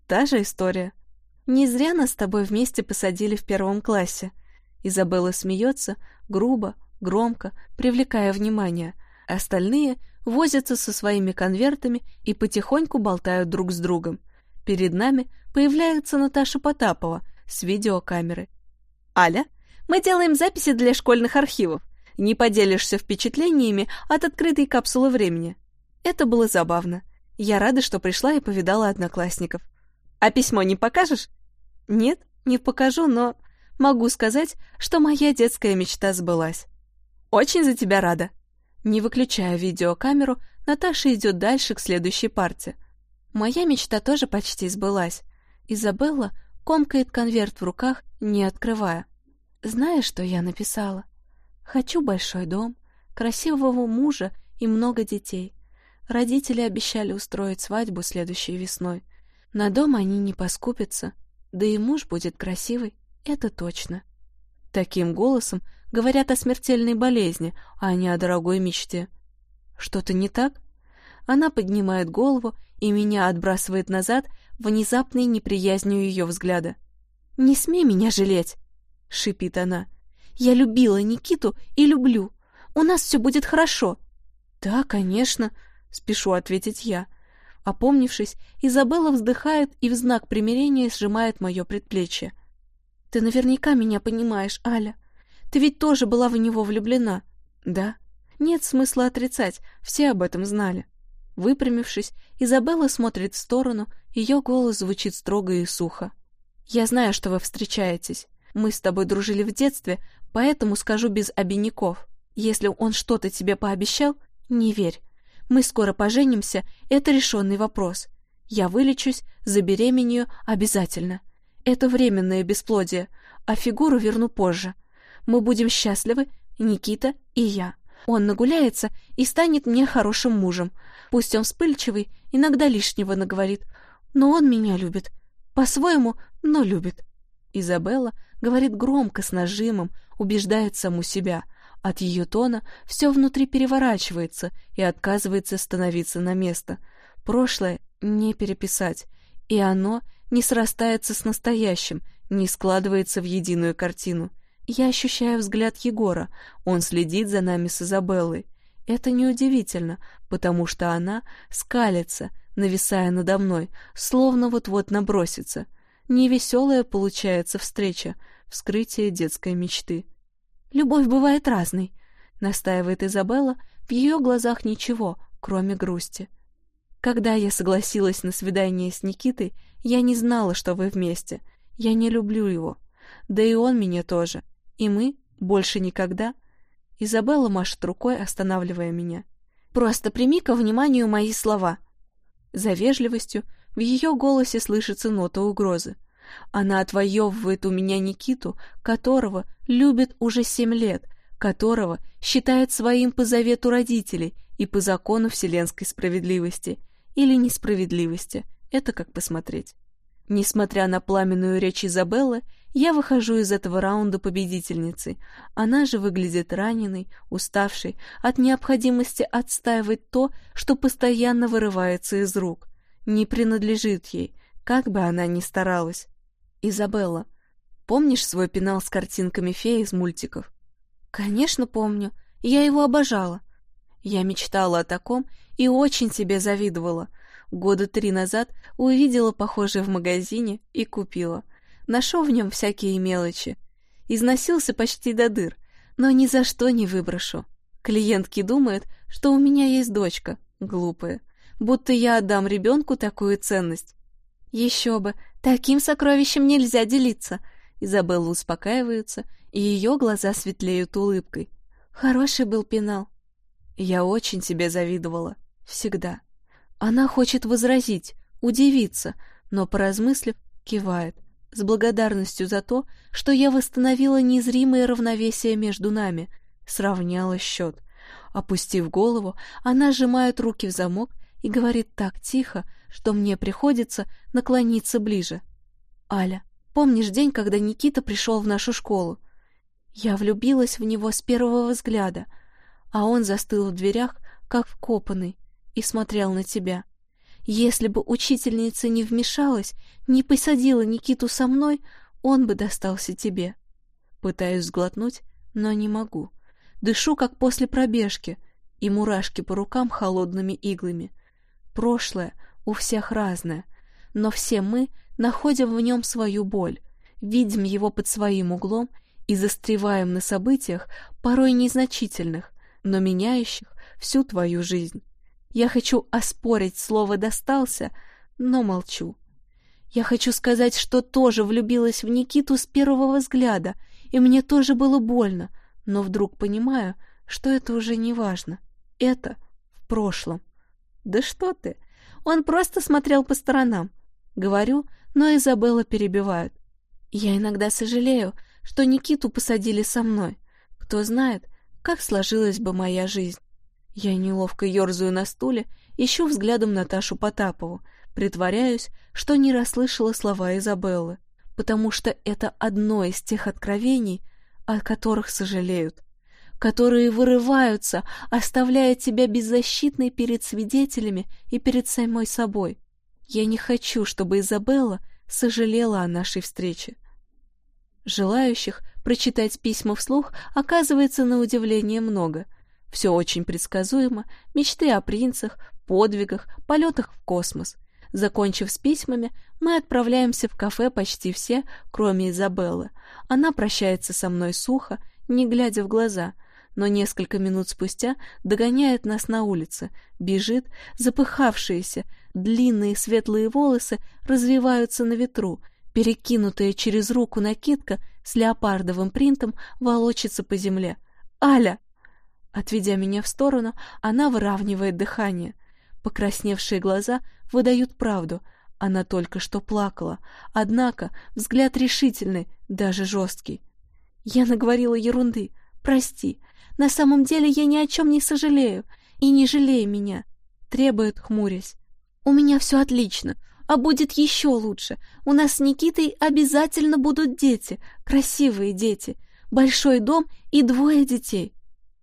«Та же история. Не зря нас с тобой вместе посадили в первом классе». Изабелла смеется, грубо, громко, привлекая внимание. Остальные возятся со своими конвертами и потихоньку болтают друг с другом. Перед нами появляется Наташа Потапова с видеокамерой. «Аля, мы делаем записи для школьных архивов. Не поделишься впечатлениями от открытой капсулы времени?» Это было забавно. Я рада, что пришла и повидала одноклассников. «А письмо не покажешь?» «Нет, не покажу, но могу сказать, что моя детская мечта сбылась. Очень за тебя рада», не выключая видеокамеру, Наташа идет дальше к следующей парте. Моя мечта тоже почти сбылась. Изабелла комкает конверт в руках, не открывая. Знаешь, что я написала? Хочу большой дом, красивого мужа и много детей. Родители обещали устроить свадьбу следующей весной. На дом они не поскупятся, да и муж будет красивый, это точно. Таким голосом говорят о смертельной болезни, а не о дорогой мечте. Что-то не так? Она поднимает голову и меня отбрасывает назад внезапной неприязнью ее взгляда. «Не смей меня жалеть!» — шипит она. «Я любила Никиту и люблю. У нас все будет хорошо». «Да, конечно», — спешу ответить я. Опомнившись, Изабелла вздыхает и в знак примирения сжимает мое предплечье. «Ты наверняка меня понимаешь, Аля. Ты ведь тоже была в него влюблена. Да? Нет смысла отрицать, все об этом знали. Выпрямившись, Изабелла смотрит в сторону, ее голос звучит строго и сухо. «Я знаю, что вы встречаетесь. Мы с тобой дружили в детстве, поэтому скажу без обиняков. Если он что-то тебе пообещал, не верь. Мы скоро поженимся, это решенный вопрос. Я вылечусь, забеременею обязательно. Это временное бесплодие, а фигуру верну позже. Мы будем счастливы, Никита и я. Он нагуляется и станет мне хорошим мужем. Пусть он вспыльчивый, иногда лишнего наговорит, но он меня любит. По-своему, но любит. Изабелла говорит громко, с нажимом, убеждает саму себя. От ее тона все внутри переворачивается и отказывается становиться на место. Прошлое не переписать, и оно не срастается с настоящим, не складывается в единую картину. Я ощущаю взгляд Егора, он следит за нами с Изабеллой. Это неудивительно, потому что она скалится, нависая надо мной, словно вот-вот набросится. Невеселая получается встреча, вскрытие детской мечты. «Любовь бывает разной», — настаивает Изабелла, в ее глазах ничего, кроме грусти. «Когда я согласилась на свидание с Никитой, я не знала, что вы вместе. Я не люблю его. Да и он меня тоже. И мы больше никогда. Изабелла машет рукой, останавливая меня. Просто прими ко вниманию мои слова. За вежливостью в ее голосе слышится нота угрозы. Она отвоевывает у меня Никиту, которого любит уже семь лет, которого считает своим по завету родителей и по закону вселенской справедливости или несправедливости, это как посмотреть. Несмотря на пламенную речь Изабеллы, я выхожу из этого раунда победительницей. Она же выглядит раненой, уставшей, от необходимости отстаивать то, что постоянно вырывается из рук. Не принадлежит ей, как бы она ни старалась. Изабелла, помнишь свой пенал с картинками феи из мультиков? Конечно, помню. Я его обожала. Я мечтала о таком и очень тебе завидовала — Года три назад увидела похожее в магазине и купила. Нашел в нем всякие мелочи. Износился почти до дыр, но ни за что не выброшу. Клиентки думают, что у меня есть дочка, глупая, будто я отдам ребенку такую ценность. Еще бы, таким сокровищем нельзя делиться. Изабелла успокаивается, и ее глаза светлеют улыбкой. Хороший был пенал. Я очень тебе завидовала. Всегда. Она хочет возразить, удивиться, но, поразмыслив, кивает, с благодарностью за то, что я восстановила незримое равновесие между нами, сравняла счет. Опустив голову, она сжимает руки в замок и говорит так тихо, что мне приходится наклониться ближе. «Аля, помнишь день, когда Никита пришел в нашу школу? Я влюбилась в него с первого взгляда, а он застыл в дверях, как вкопанный, и смотрел на тебя. Если бы учительница не вмешалась, не посадила Никиту со мной, он бы достался тебе. Пытаюсь сглотнуть, но не могу. Дышу, как после пробежки, и мурашки по рукам холодными иглами. Прошлое у всех разное, но все мы находим в нем свою боль, видим его под своим углом и застреваем на событиях, порой незначительных, но меняющих всю твою жизнь. Я хочу оспорить слово «достался», но молчу. Я хочу сказать, что тоже влюбилась в Никиту с первого взгляда, и мне тоже было больно, но вдруг понимаю, что это уже не важно. Это в прошлом. Да что ты? Он просто смотрел по сторонам. Говорю, но Изабелла перебивает. Я иногда сожалею, что Никиту посадили со мной. Кто знает, как сложилась бы моя жизнь. Я неловко ерзаю на стуле, ищу взглядом Наташу Потапову, притворяюсь, что не расслышала слова Изабеллы, потому что это одно из тех откровений, о которых сожалеют, которые вырываются, оставляя тебя беззащитной перед свидетелями и перед самой собой. Я не хочу, чтобы Изабелла сожалела о нашей встрече. Желающих прочитать письма вслух оказывается на удивление много — все очень предсказуемо, мечты о принцах, подвигах, полетах в космос. Закончив с письмами, мы отправляемся в кафе почти все, кроме Изабеллы. Она прощается со мной сухо, не глядя в глаза, но несколько минут спустя догоняет нас на улице, бежит, запыхавшиеся, длинные светлые волосы развиваются на ветру, Перекинутая через руку накидка с леопардовым принтом волочится по земле. «Аля!» Отведя меня в сторону, она выравнивает дыхание. Покрасневшие глаза выдают правду. Она только что плакала. Однако взгляд решительный, даже жесткий. Я наговорила ерунды. Прости. На самом деле я ни о чем не сожалею. И не жалей меня. Требует, хмурясь. У меня все отлично. А будет еще лучше. У нас с Никитой обязательно будут дети. Красивые дети. Большой дом и двое детей.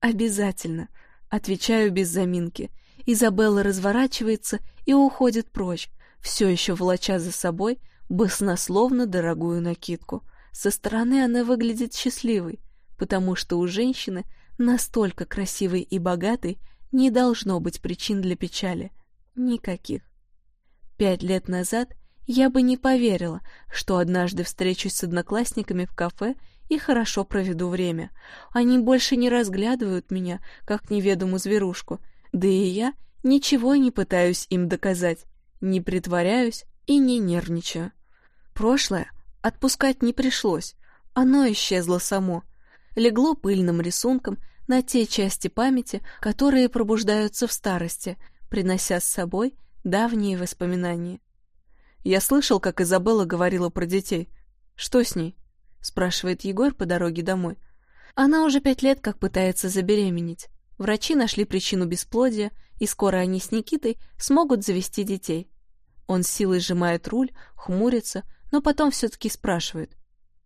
Обязательно. Отвечаю без заминки. Изабелла разворачивается и уходит прочь, все еще волоча за собой баснословно дорогую накидку. Со стороны она выглядит счастливой, потому что у женщины настолько красивой и богатой не должно быть причин для печали. Никаких. Пять лет назад я бы не поверила, что однажды встречусь с одноклассниками в кафе и хорошо проведу время. Они больше не разглядывают меня, как неведомую зверушку, да и я ничего не пытаюсь им доказать, не притворяюсь и не нервничаю. Прошлое отпускать не пришлось, оно исчезло само, легло пыльным рисунком на те части памяти, которые пробуждаются в старости, принося с собой давние воспоминания. Я слышал, как Изабелла говорила про детей. Что с ней? Спрашивает Егор по дороге домой. Она уже пять лет как пытается забеременеть. Врачи нашли причину бесплодия, и скоро они с Никитой смогут завести детей. Он с силой сжимает руль, хмурится, но потом все-таки спрашивает.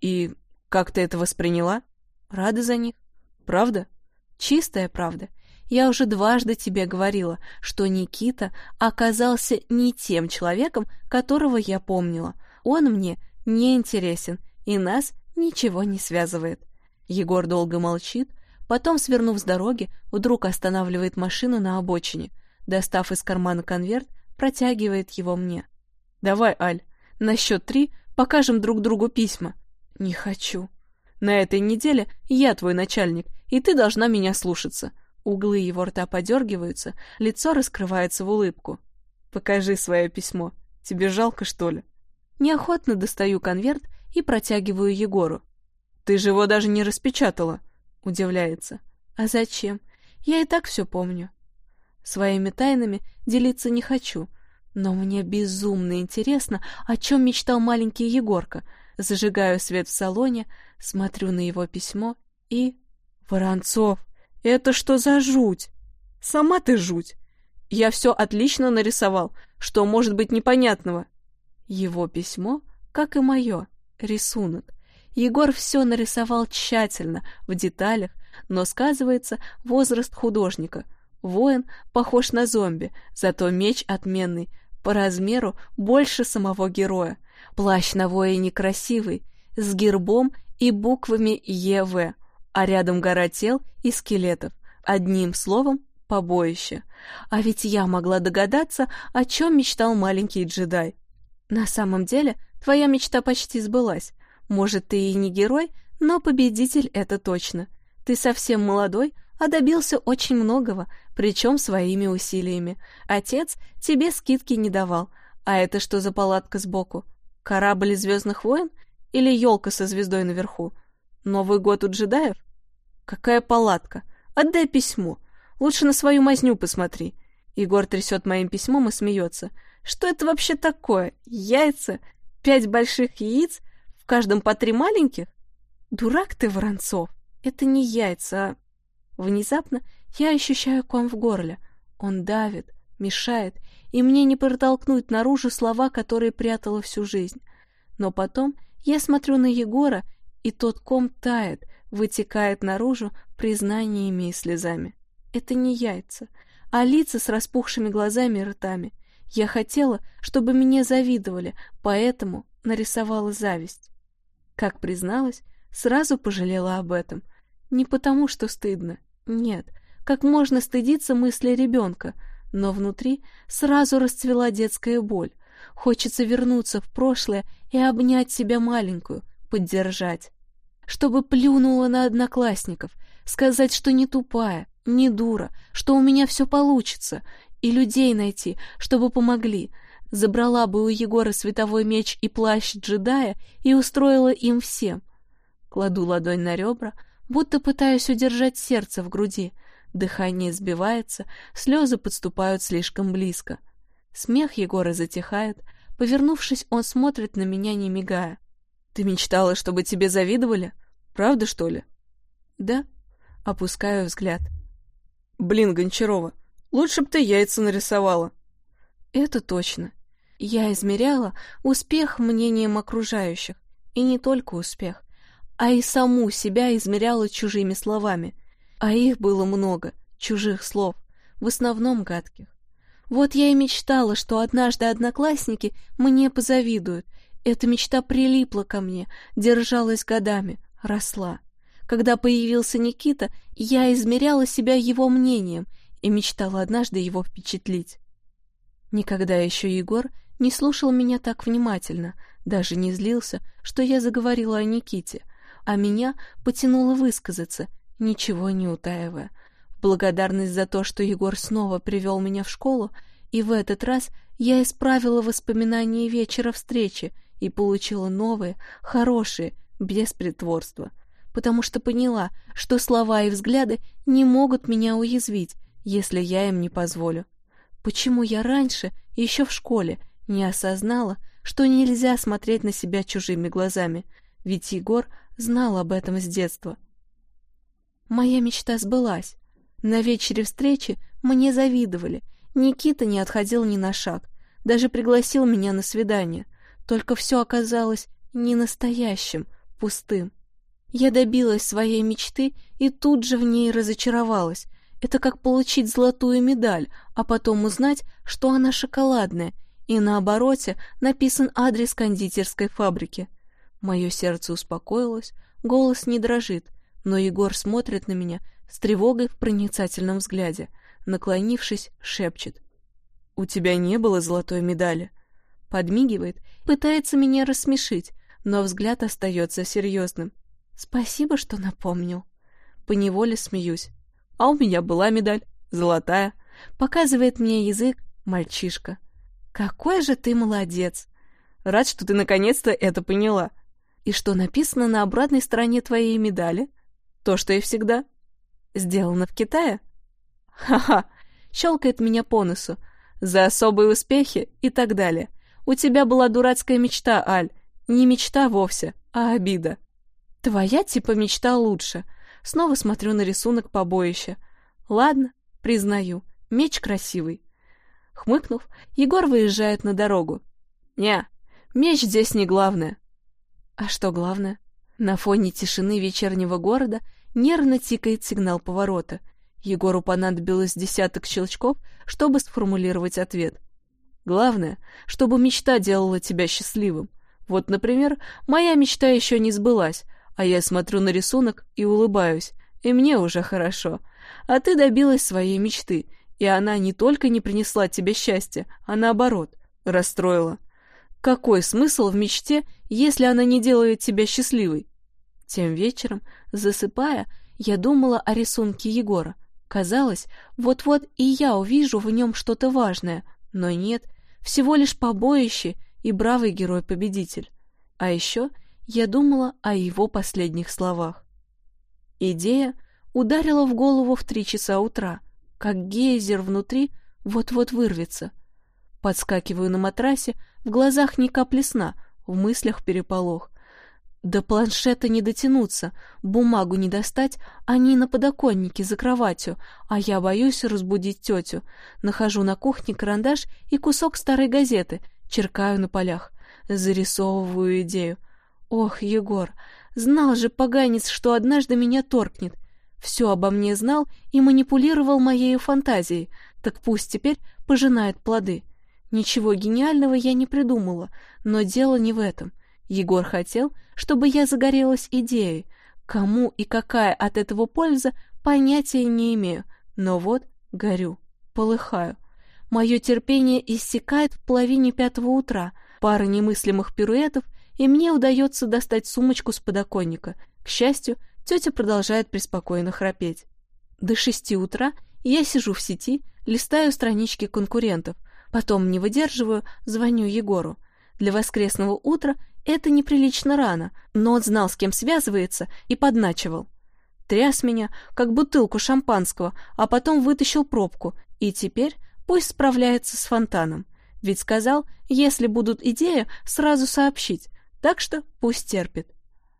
«И как ты это восприняла? Рада за них? Правда?» «Чистая правда. Я уже дважды тебе говорила, что Никита оказался не тем человеком, которого я помнила. Он мне не интересен, и нас ничего не связывает». Егор долго молчит, Потом, свернув с дороги, вдруг останавливает машину на обочине. Достав из кармана конверт, протягивает его мне. «Давай, Аль, на счет три покажем друг другу письма». «Не хочу». «На этой неделе я твой начальник, и ты должна меня слушаться». Углы его рта подергиваются, лицо раскрывается в улыбку. «Покажи свое письмо. Тебе жалко, что ли?» Неохотно достаю конверт и протягиваю Егору. «Ты же его даже не распечатала», Удивляется. А зачем? Я и так все помню. Своими тайнами делиться не хочу, но мне безумно интересно, о чем мечтал маленький Егорка. Зажигаю свет в салоне, смотрю на его письмо и... Воронцов, это что за жуть? Сама ты жуть. Я все отлично нарисовал, что может быть непонятного. Его письмо, как и мое, рисунок. Егор все нарисовал тщательно, в деталях, но сказывается возраст художника. Воин похож на зомби, зато меч отменный, по размеру больше самого героя. Плащ на воине красивый, с гербом и буквами ЕВ, а рядом гора тел и скелетов. Одним словом, побоище. А ведь я могла догадаться, о чем мечтал маленький джедай. На самом деле, твоя мечта почти сбылась. Может, ты и не герой, но победитель это точно. Ты совсем молодой, а добился очень многого, причем своими усилиями. Отец тебе скидки не давал. А это что за палатка сбоку? Корабль Звездных войн? Или елка со звездой наверху? Новый год у джедаев? Какая палатка? Отдай письмо. Лучше на свою мазню посмотри. Егор трясет моим письмом и смеется. Что это вообще такое? Яйца? Пять больших яиц? В каждом по три маленьких? Дурак ты, Воронцов. Это не яйца, а... Внезапно я ощущаю ком в горле. Он давит, мешает, и мне не протолкнуть наружу слова, которые прятала всю жизнь. Но потом я смотрю на Егора, и тот ком тает, вытекает наружу признаниями и слезами. Это не яйца, а лица с распухшими глазами и ртами. Я хотела, чтобы меня завидовали, поэтому нарисовала зависть. Как призналась, сразу пожалела об этом. Не потому, что стыдно. Нет, как можно стыдиться мысли ребенка, но внутри сразу расцвела детская боль. Хочется вернуться в прошлое и обнять себя маленькую, поддержать. Чтобы плюнула на одноклассников, сказать, что не тупая, не дура, что у меня все получится, и людей найти, чтобы помогли, забрала бы у Егора световой меч и плащ джедая и устроила им всем. Кладу ладонь на ребра, будто пытаюсь удержать сердце в груди. Дыхание сбивается, слезы подступают слишком близко. Смех Егора затихает. Повернувшись, он смотрит на меня, не мигая. «Ты мечтала, чтобы тебе завидовали? Правда, что ли?» «Да». Опускаю взгляд. «Блин, Гончарова, лучше б ты яйца нарисовала». «Это точно. Я измеряла успех мнением окружающих. И не только успех а и саму себя измеряла чужими словами. А их было много, чужих слов, в основном гадких. Вот я и мечтала, что однажды одноклассники мне позавидуют. Эта мечта прилипла ко мне, держалась годами, росла. Когда появился Никита, я измеряла себя его мнением и мечтала однажды его впечатлить. Никогда еще Егор не слушал меня так внимательно, даже не злился, что я заговорила о Никите — а меня потянуло высказаться, ничего не утаивая. Благодарность за то, что Егор снова привел меня в школу, и в этот раз я исправила воспоминания вечера встречи и получила новые, хорошие, без притворства, потому что поняла, что слова и взгляды не могут меня уязвить, если я им не позволю. Почему я раньше, еще в школе, не осознала, что нельзя смотреть на себя чужими глазами, ведь Егор знал об этом с детства. Моя мечта сбылась. На вечере встречи мне завидовали. Никита не отходил ни на шаг, даже пригласил меня на свидание. Только все оказалось не настоящим, пустым. Я добилась своей мечты и тут же в ней разочаровалась. Это как получить золотую медаль, а потом узнать, что она шоколадная, и на обороте написан адрес кондитерской фабрики. Мое сердце успокоилось, голос не дрожит, но Егор смотрит на меня с тревогой в проницательном взгляде, наклонившись, шепчет. «У тебя не было золотой медали?» Подмигивает, пытается меня рассмешить, но взгляд остается серьезным. «Спасибо, что напомнил». Поневоле смеюсь. «А у меня была медаль, золотая». Показывает мне язык мальчишка. «Какой же ты молодец!» «Рад, что ты наконец-то это поняла», и что написано на обратной стороне твоей медали? То, что и всегда. Сделано в Китае? Ха-ха, щелкает меня по носу. За особые успехи и так далее. У тебя была дурацкая мечта, Аль. Не мечта вовсе, а обида. Твоя типа мечта лучше. Снова смотрю на рисунок побоища. Ладно, признаю, меч красивый. Хмыкнув, Егор выезжает на дорогу. Не, меч здесь не главное. А что главное? На фоне тишины вечернего города нервно тикает сигнал поворота. Егору понадобилось десяток щелчков, чтобы сформулировать ответ. Главное, чтобы мечта делала тебя счастливым. Вот, например, моя мечта еще не сбылась, а я смотрю на рисунок и улыбаюсь, и мне уже хорошо. А ты добилась своей мечты, и она не только не принесла тебе счастья, а наоборот, расстроила. Какой смысл в мечте, если она не делает тебя счастливой? Тем вечером, засыпая, я думала о рисунке Егора. Казалось, вот-вот и я увижу в нем что-то важное, но нет, всего лишь побоище и бравый герой-победитель. А еще я думала о его последних словах. Идея ударила в голову в три часа утра, как гейзер внутри вот-вот вырвется. Подскакиваю на матрасе, в глазах ни капли сна, в мыслях переполох. До планшета не дотянуться, бумагу не достать, они на подоконнике за кроватью, а я боюсь разбудить тетю. Нахожу на кухне карандаш и кусок старой газеты, черкаю на полях, зарисовываю идею. Ох, Егор, знал же поганец, что однажды меня торкнет. Все обо мне знал и манипулировал моей фантазией, так пусть теперь пожинает плоды. Ничего гениального я не придумала, но дело не в этом. Егор хотел, чтобы я загорелась идеей. Кому и какая от этого польза, понятия не имею. Но вот горю, полыхаю. Мое терпение иссякает в половине пятого утра. Пара немыслимых пируэтов, и мне удается достать сумочку с подоконника. К счастью, тетя продолжает преспокойно храпеть. До шести утра я сижу в сети, листаю странички конкурентов — Потом не выдерживаю, звоню Егору. Для воскресного утра это неприлично рано, но он знал, с кем связывается, и подначивал. Тряс меня, как бутылку шампанского, а потом вытащил пробку, и теперь пусть справляется с фонтаном. Ведь сказал, если будут идеи, сразу сообщить, так что пусть терпит.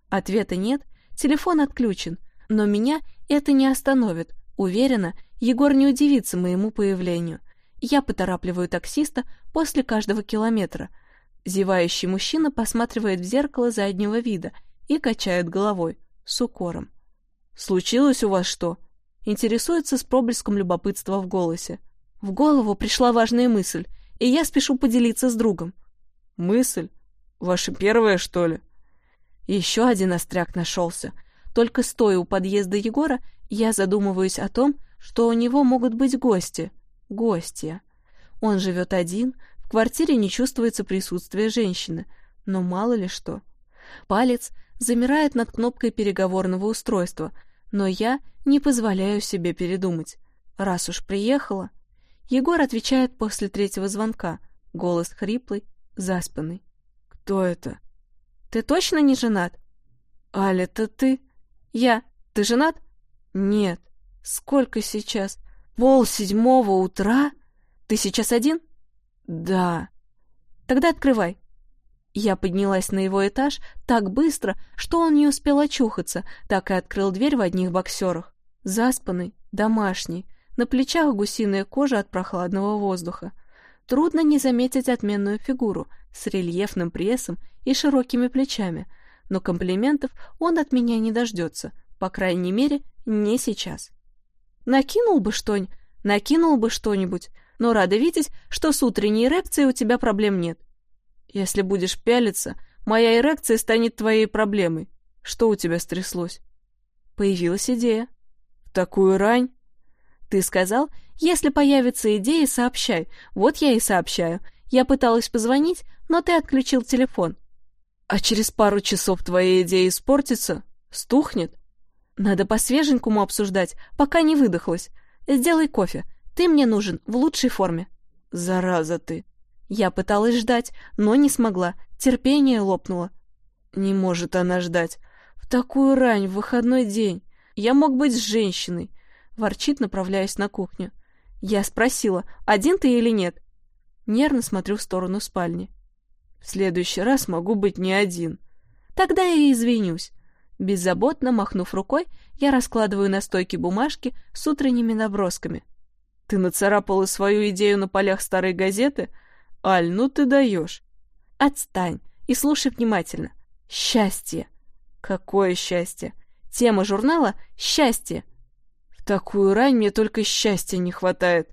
Ответа нет, телефон отключен, но меня это не остановит. Уверена, Егор не удивится моему появлению. Я поторапливаю таксиста после каждого километра. Зевающий мужчина посматривает в зеркало заднего вида и качает головой, с укором. «Случилось у вас что?» Интересуется с проблеском любопытства в голосе. В голову пришла важная мысль, и я спешу поделиться с другом. «Мысль? Ваша первая, что ли?» Еще один остряк нашелся. Только стоя у подъезда Егора, я задумываюсь о том, что у него могут быть гости. Гостья. Он живет один, в квартире не чувствуется присутствия женщины, но мало ли что. Палец замирает над кнопкой переговорного устройства, но я не позволяю себе передумать. Раз уж приехала... Егор отвечает после третьего звонка. Голос хриплый, заспанный. «Кто это?» «Ты точно не женат?» «Аля, это ты?» «Я. Ты женат?» «Нет. Сколько сейчас?» «Пол седьмого утра? Ты сейчас один?» «Да». «Тогда открывай». Я поднялась на его этаж так быстро, что он не успел очухаться, так и открыл дверь в одних боксерах. Заспанный, домашний, на плечах гусиная кожа от прохладного воздуха. Трудно не заметить отменную фигуру с рельефным прессом и широкими плечами, но комплиментов он от меня не дождется, по крайней мере, не сейчас. Накинул бы что-нибудь, накинул бы что-нибудь, но рада видеть, что с утренней эрекцией у тебя проблем нет. Если будешь пялиться, моя эрекция станет твоей проблемой. Что у тебя стряслось? Появилась идея. В такую рань? Ты сказал, если появится идея, сообщай. Вот я и сообщаю. Я пыталась позвонить, но ты отключил телефон. А через пару часов твоя идея испортится? Стухнет? Надо по-свеженькому обсуждать, пока не выдохлась. Сделай кофе. Ты мне нужен в лучшей форме. Зараза ты. Я пыталась ждать, но не смогла. Терпение лопнуло. Не может она ждать. В такую рань, в выходной день. Я мог быть с женщиной. Ворчит, направляясь на кухню. Я спросила, один ты или нет? Нервно смотрю в сторону спальни. В следующий раз могу быть не один. Тогда я извинюсь. Беззаботно махнув рукой, я раскладываю на стойке бумажки с утренними набросками. Ты нацарапала свою идею на полях старой газеты? Аль, ну ты даешь. Отстань и слушай внимательно. Счастье. Какое счастье? Тема журнала — счастье. Такую рань мне только счастья не хватает.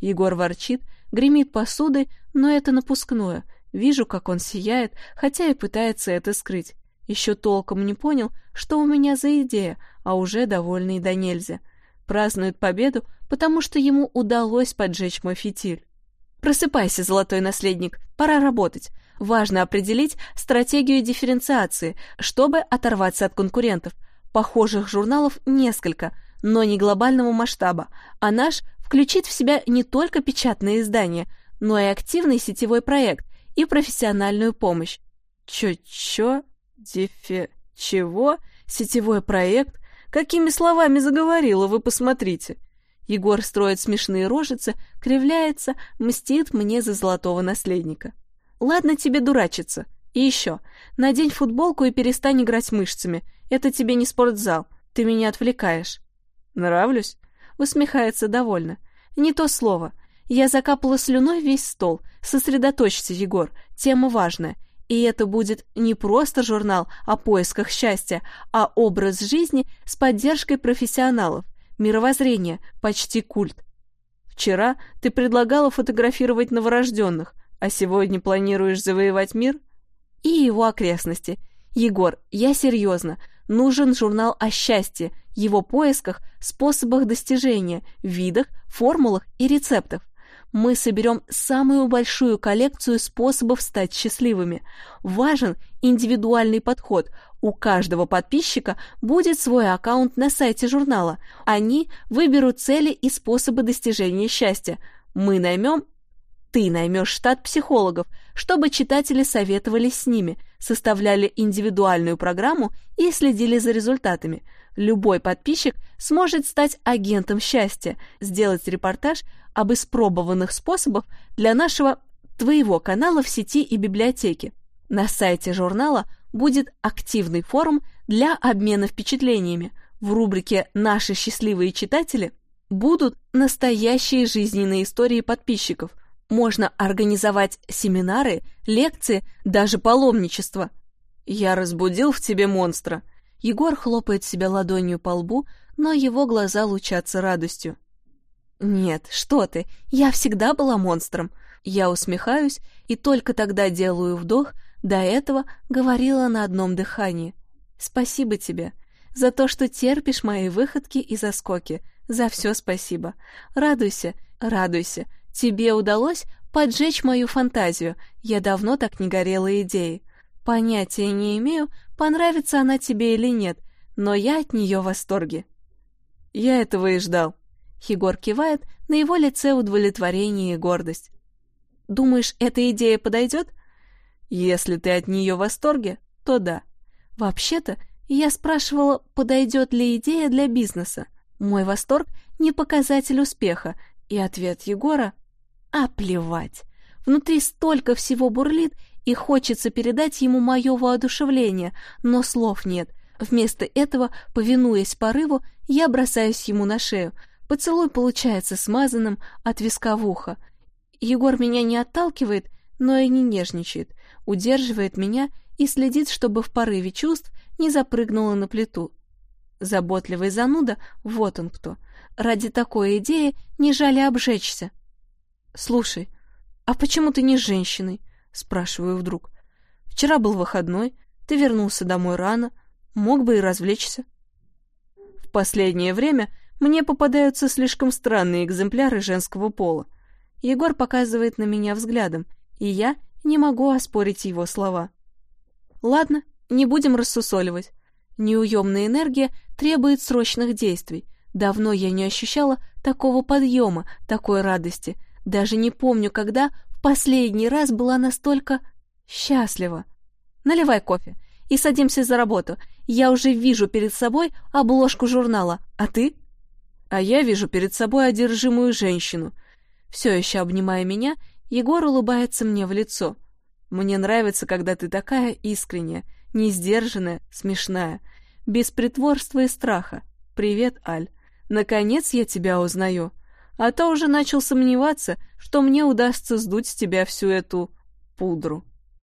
Егор ворчит, гремит посудой, но это напускное. Вижу, как он сияет, хотя и пытается это скрыть. Еще толком не понял, что у меня за идея, а уже довольный до нельзя. Празднует победу, потому что ему удалось поджечь мой фитиль. Просыпайся, золотой наследник, пора работать. Важно определить стратегию дифференциации, чтобы оторваться от конкурентов. Похожих журналов несколько, но не глобального масштаба, а наш включит в себя не только печатные издания, но и активный сетевой проект и профессиональную помощь. Чё-чё? Диффе... Чего? Сетевой проект? Какими словами заговорила, вы посмотрите. Егор строит смешные рожицы, кривляется, мстит мне за золотого наследника. Ладно тебе дурачиться. И еще, надень футболку и перестань играть мышцами. Это тебе не спортзал. Ты меня отвлекаешь. Нравлюсь? Усмехается довольно. Не то слово. Я закапала слюной весь стол. Сосредоточься, Егор. Тема важная. И это будет не просто журнал о поисках счастья, а образ жизни с поддержкой профессионалов, мировоззрение, почти культ. Вчера ты предлагала фотографировать новорожденных, а сегодня планируешь завоевать мир? И его окрестности. Егор, я серьезно. Нужен журнал о счастье, его поисках, способах достижения, видах, формулах и рецептах мы соберем самую большую коллекцию способов стать счастливыми. Важен индивидуальный подход. У каждого подписчика будет свой аккаунт на сайте журнала. Они выберут цели и способы достижения счастья. Мы наймем... ты наймешь штат психологов, чтобы читатели советовались с ними, составляли индивидуальную программу и следили за результатами. Любой подписчик сможет стать агентом счастья, сделать репортаж об испробованных способах для нашего твоего канала в сети и библиотеке. На сайте журнала будет активный форум для обмена впечатлениями. В рубрике «Наши счастливые читатели» будут настоящие жизненные истории подписчиков. Можно организовать семинары, лекции, даже паломничество. Я разбудил в тебе монстра. Егор хлопает себя ладонью по лбу, но его глаза лучатся радостью. Нет, что ты, я всегда была монстром. Я усмехаюсь и только тогда делаю вдох, до этого говорила на одном дыхании. Спасибо тебе за то, что терпишь мои выходки и заскоки. За все спасибо. Радуйся, радуйся. Тебе удалось поджечь мою фантазию. Я давно так не горела идеей. Понятия не имею, понравится она тебе или нет, но я от нее в восторге. Я этого и ждал. Егор кивает, на его лице удовлетворение и гордость. Думаешь, эта идея подойдет? Если ты от нее в восторге, то да. Вообще-то, я спрашивала, подойдет ли идея для бизнеса. Мой восторг не показатель успеха, и ответ Егора — а плевать. Внутри столько всего бурлит, и хочется передать ему мое воодушевление, но слов нет. Вместо этого, повинуясь порыву, я бросаюсь ему на шею. Поцелуй получается смазанным от виска в ухо. Егор меня не отталкивает, но и не нежничает, удерживает меня и следит, чтобы в порыве чувств не запрыгнула на плиту. Заботливый зануда, вот он кто. Ради такой идеи не жали обжечься. «Слушай, а почему ты не с женщиной?» — спрашиваю вдруг. «Вчера был выходной, ты вернулся домой рано, мог бы и развлечься». В последнее время мне попадаются слишком странные экземпляры женского пола. Егор показывает на меня взглядом, и я не могу оспорить его слова. Ладно, не будем рассусоливать. Неуемная энергия требует срочных действий. Давно я не ощущала такого подъема, такой радости. Даже не помню, когда в последний раз была настолько счастлива. Наливай кофе и садимся за работу. Я уже вижу перед собой обложку журнала, а ты? А я вижу перед собой одержимую женщину. Все еще обнимая меня, Егор улыбается мне в лицо. Мне нравится, когда ты такая искренняя, несдержанная, смешная, без притворства и страха. Привет, Аль. Наконец я тебя узнаю. А то уже начал сомневаться, что мне удастся сдуть с тебя всю эту пудру.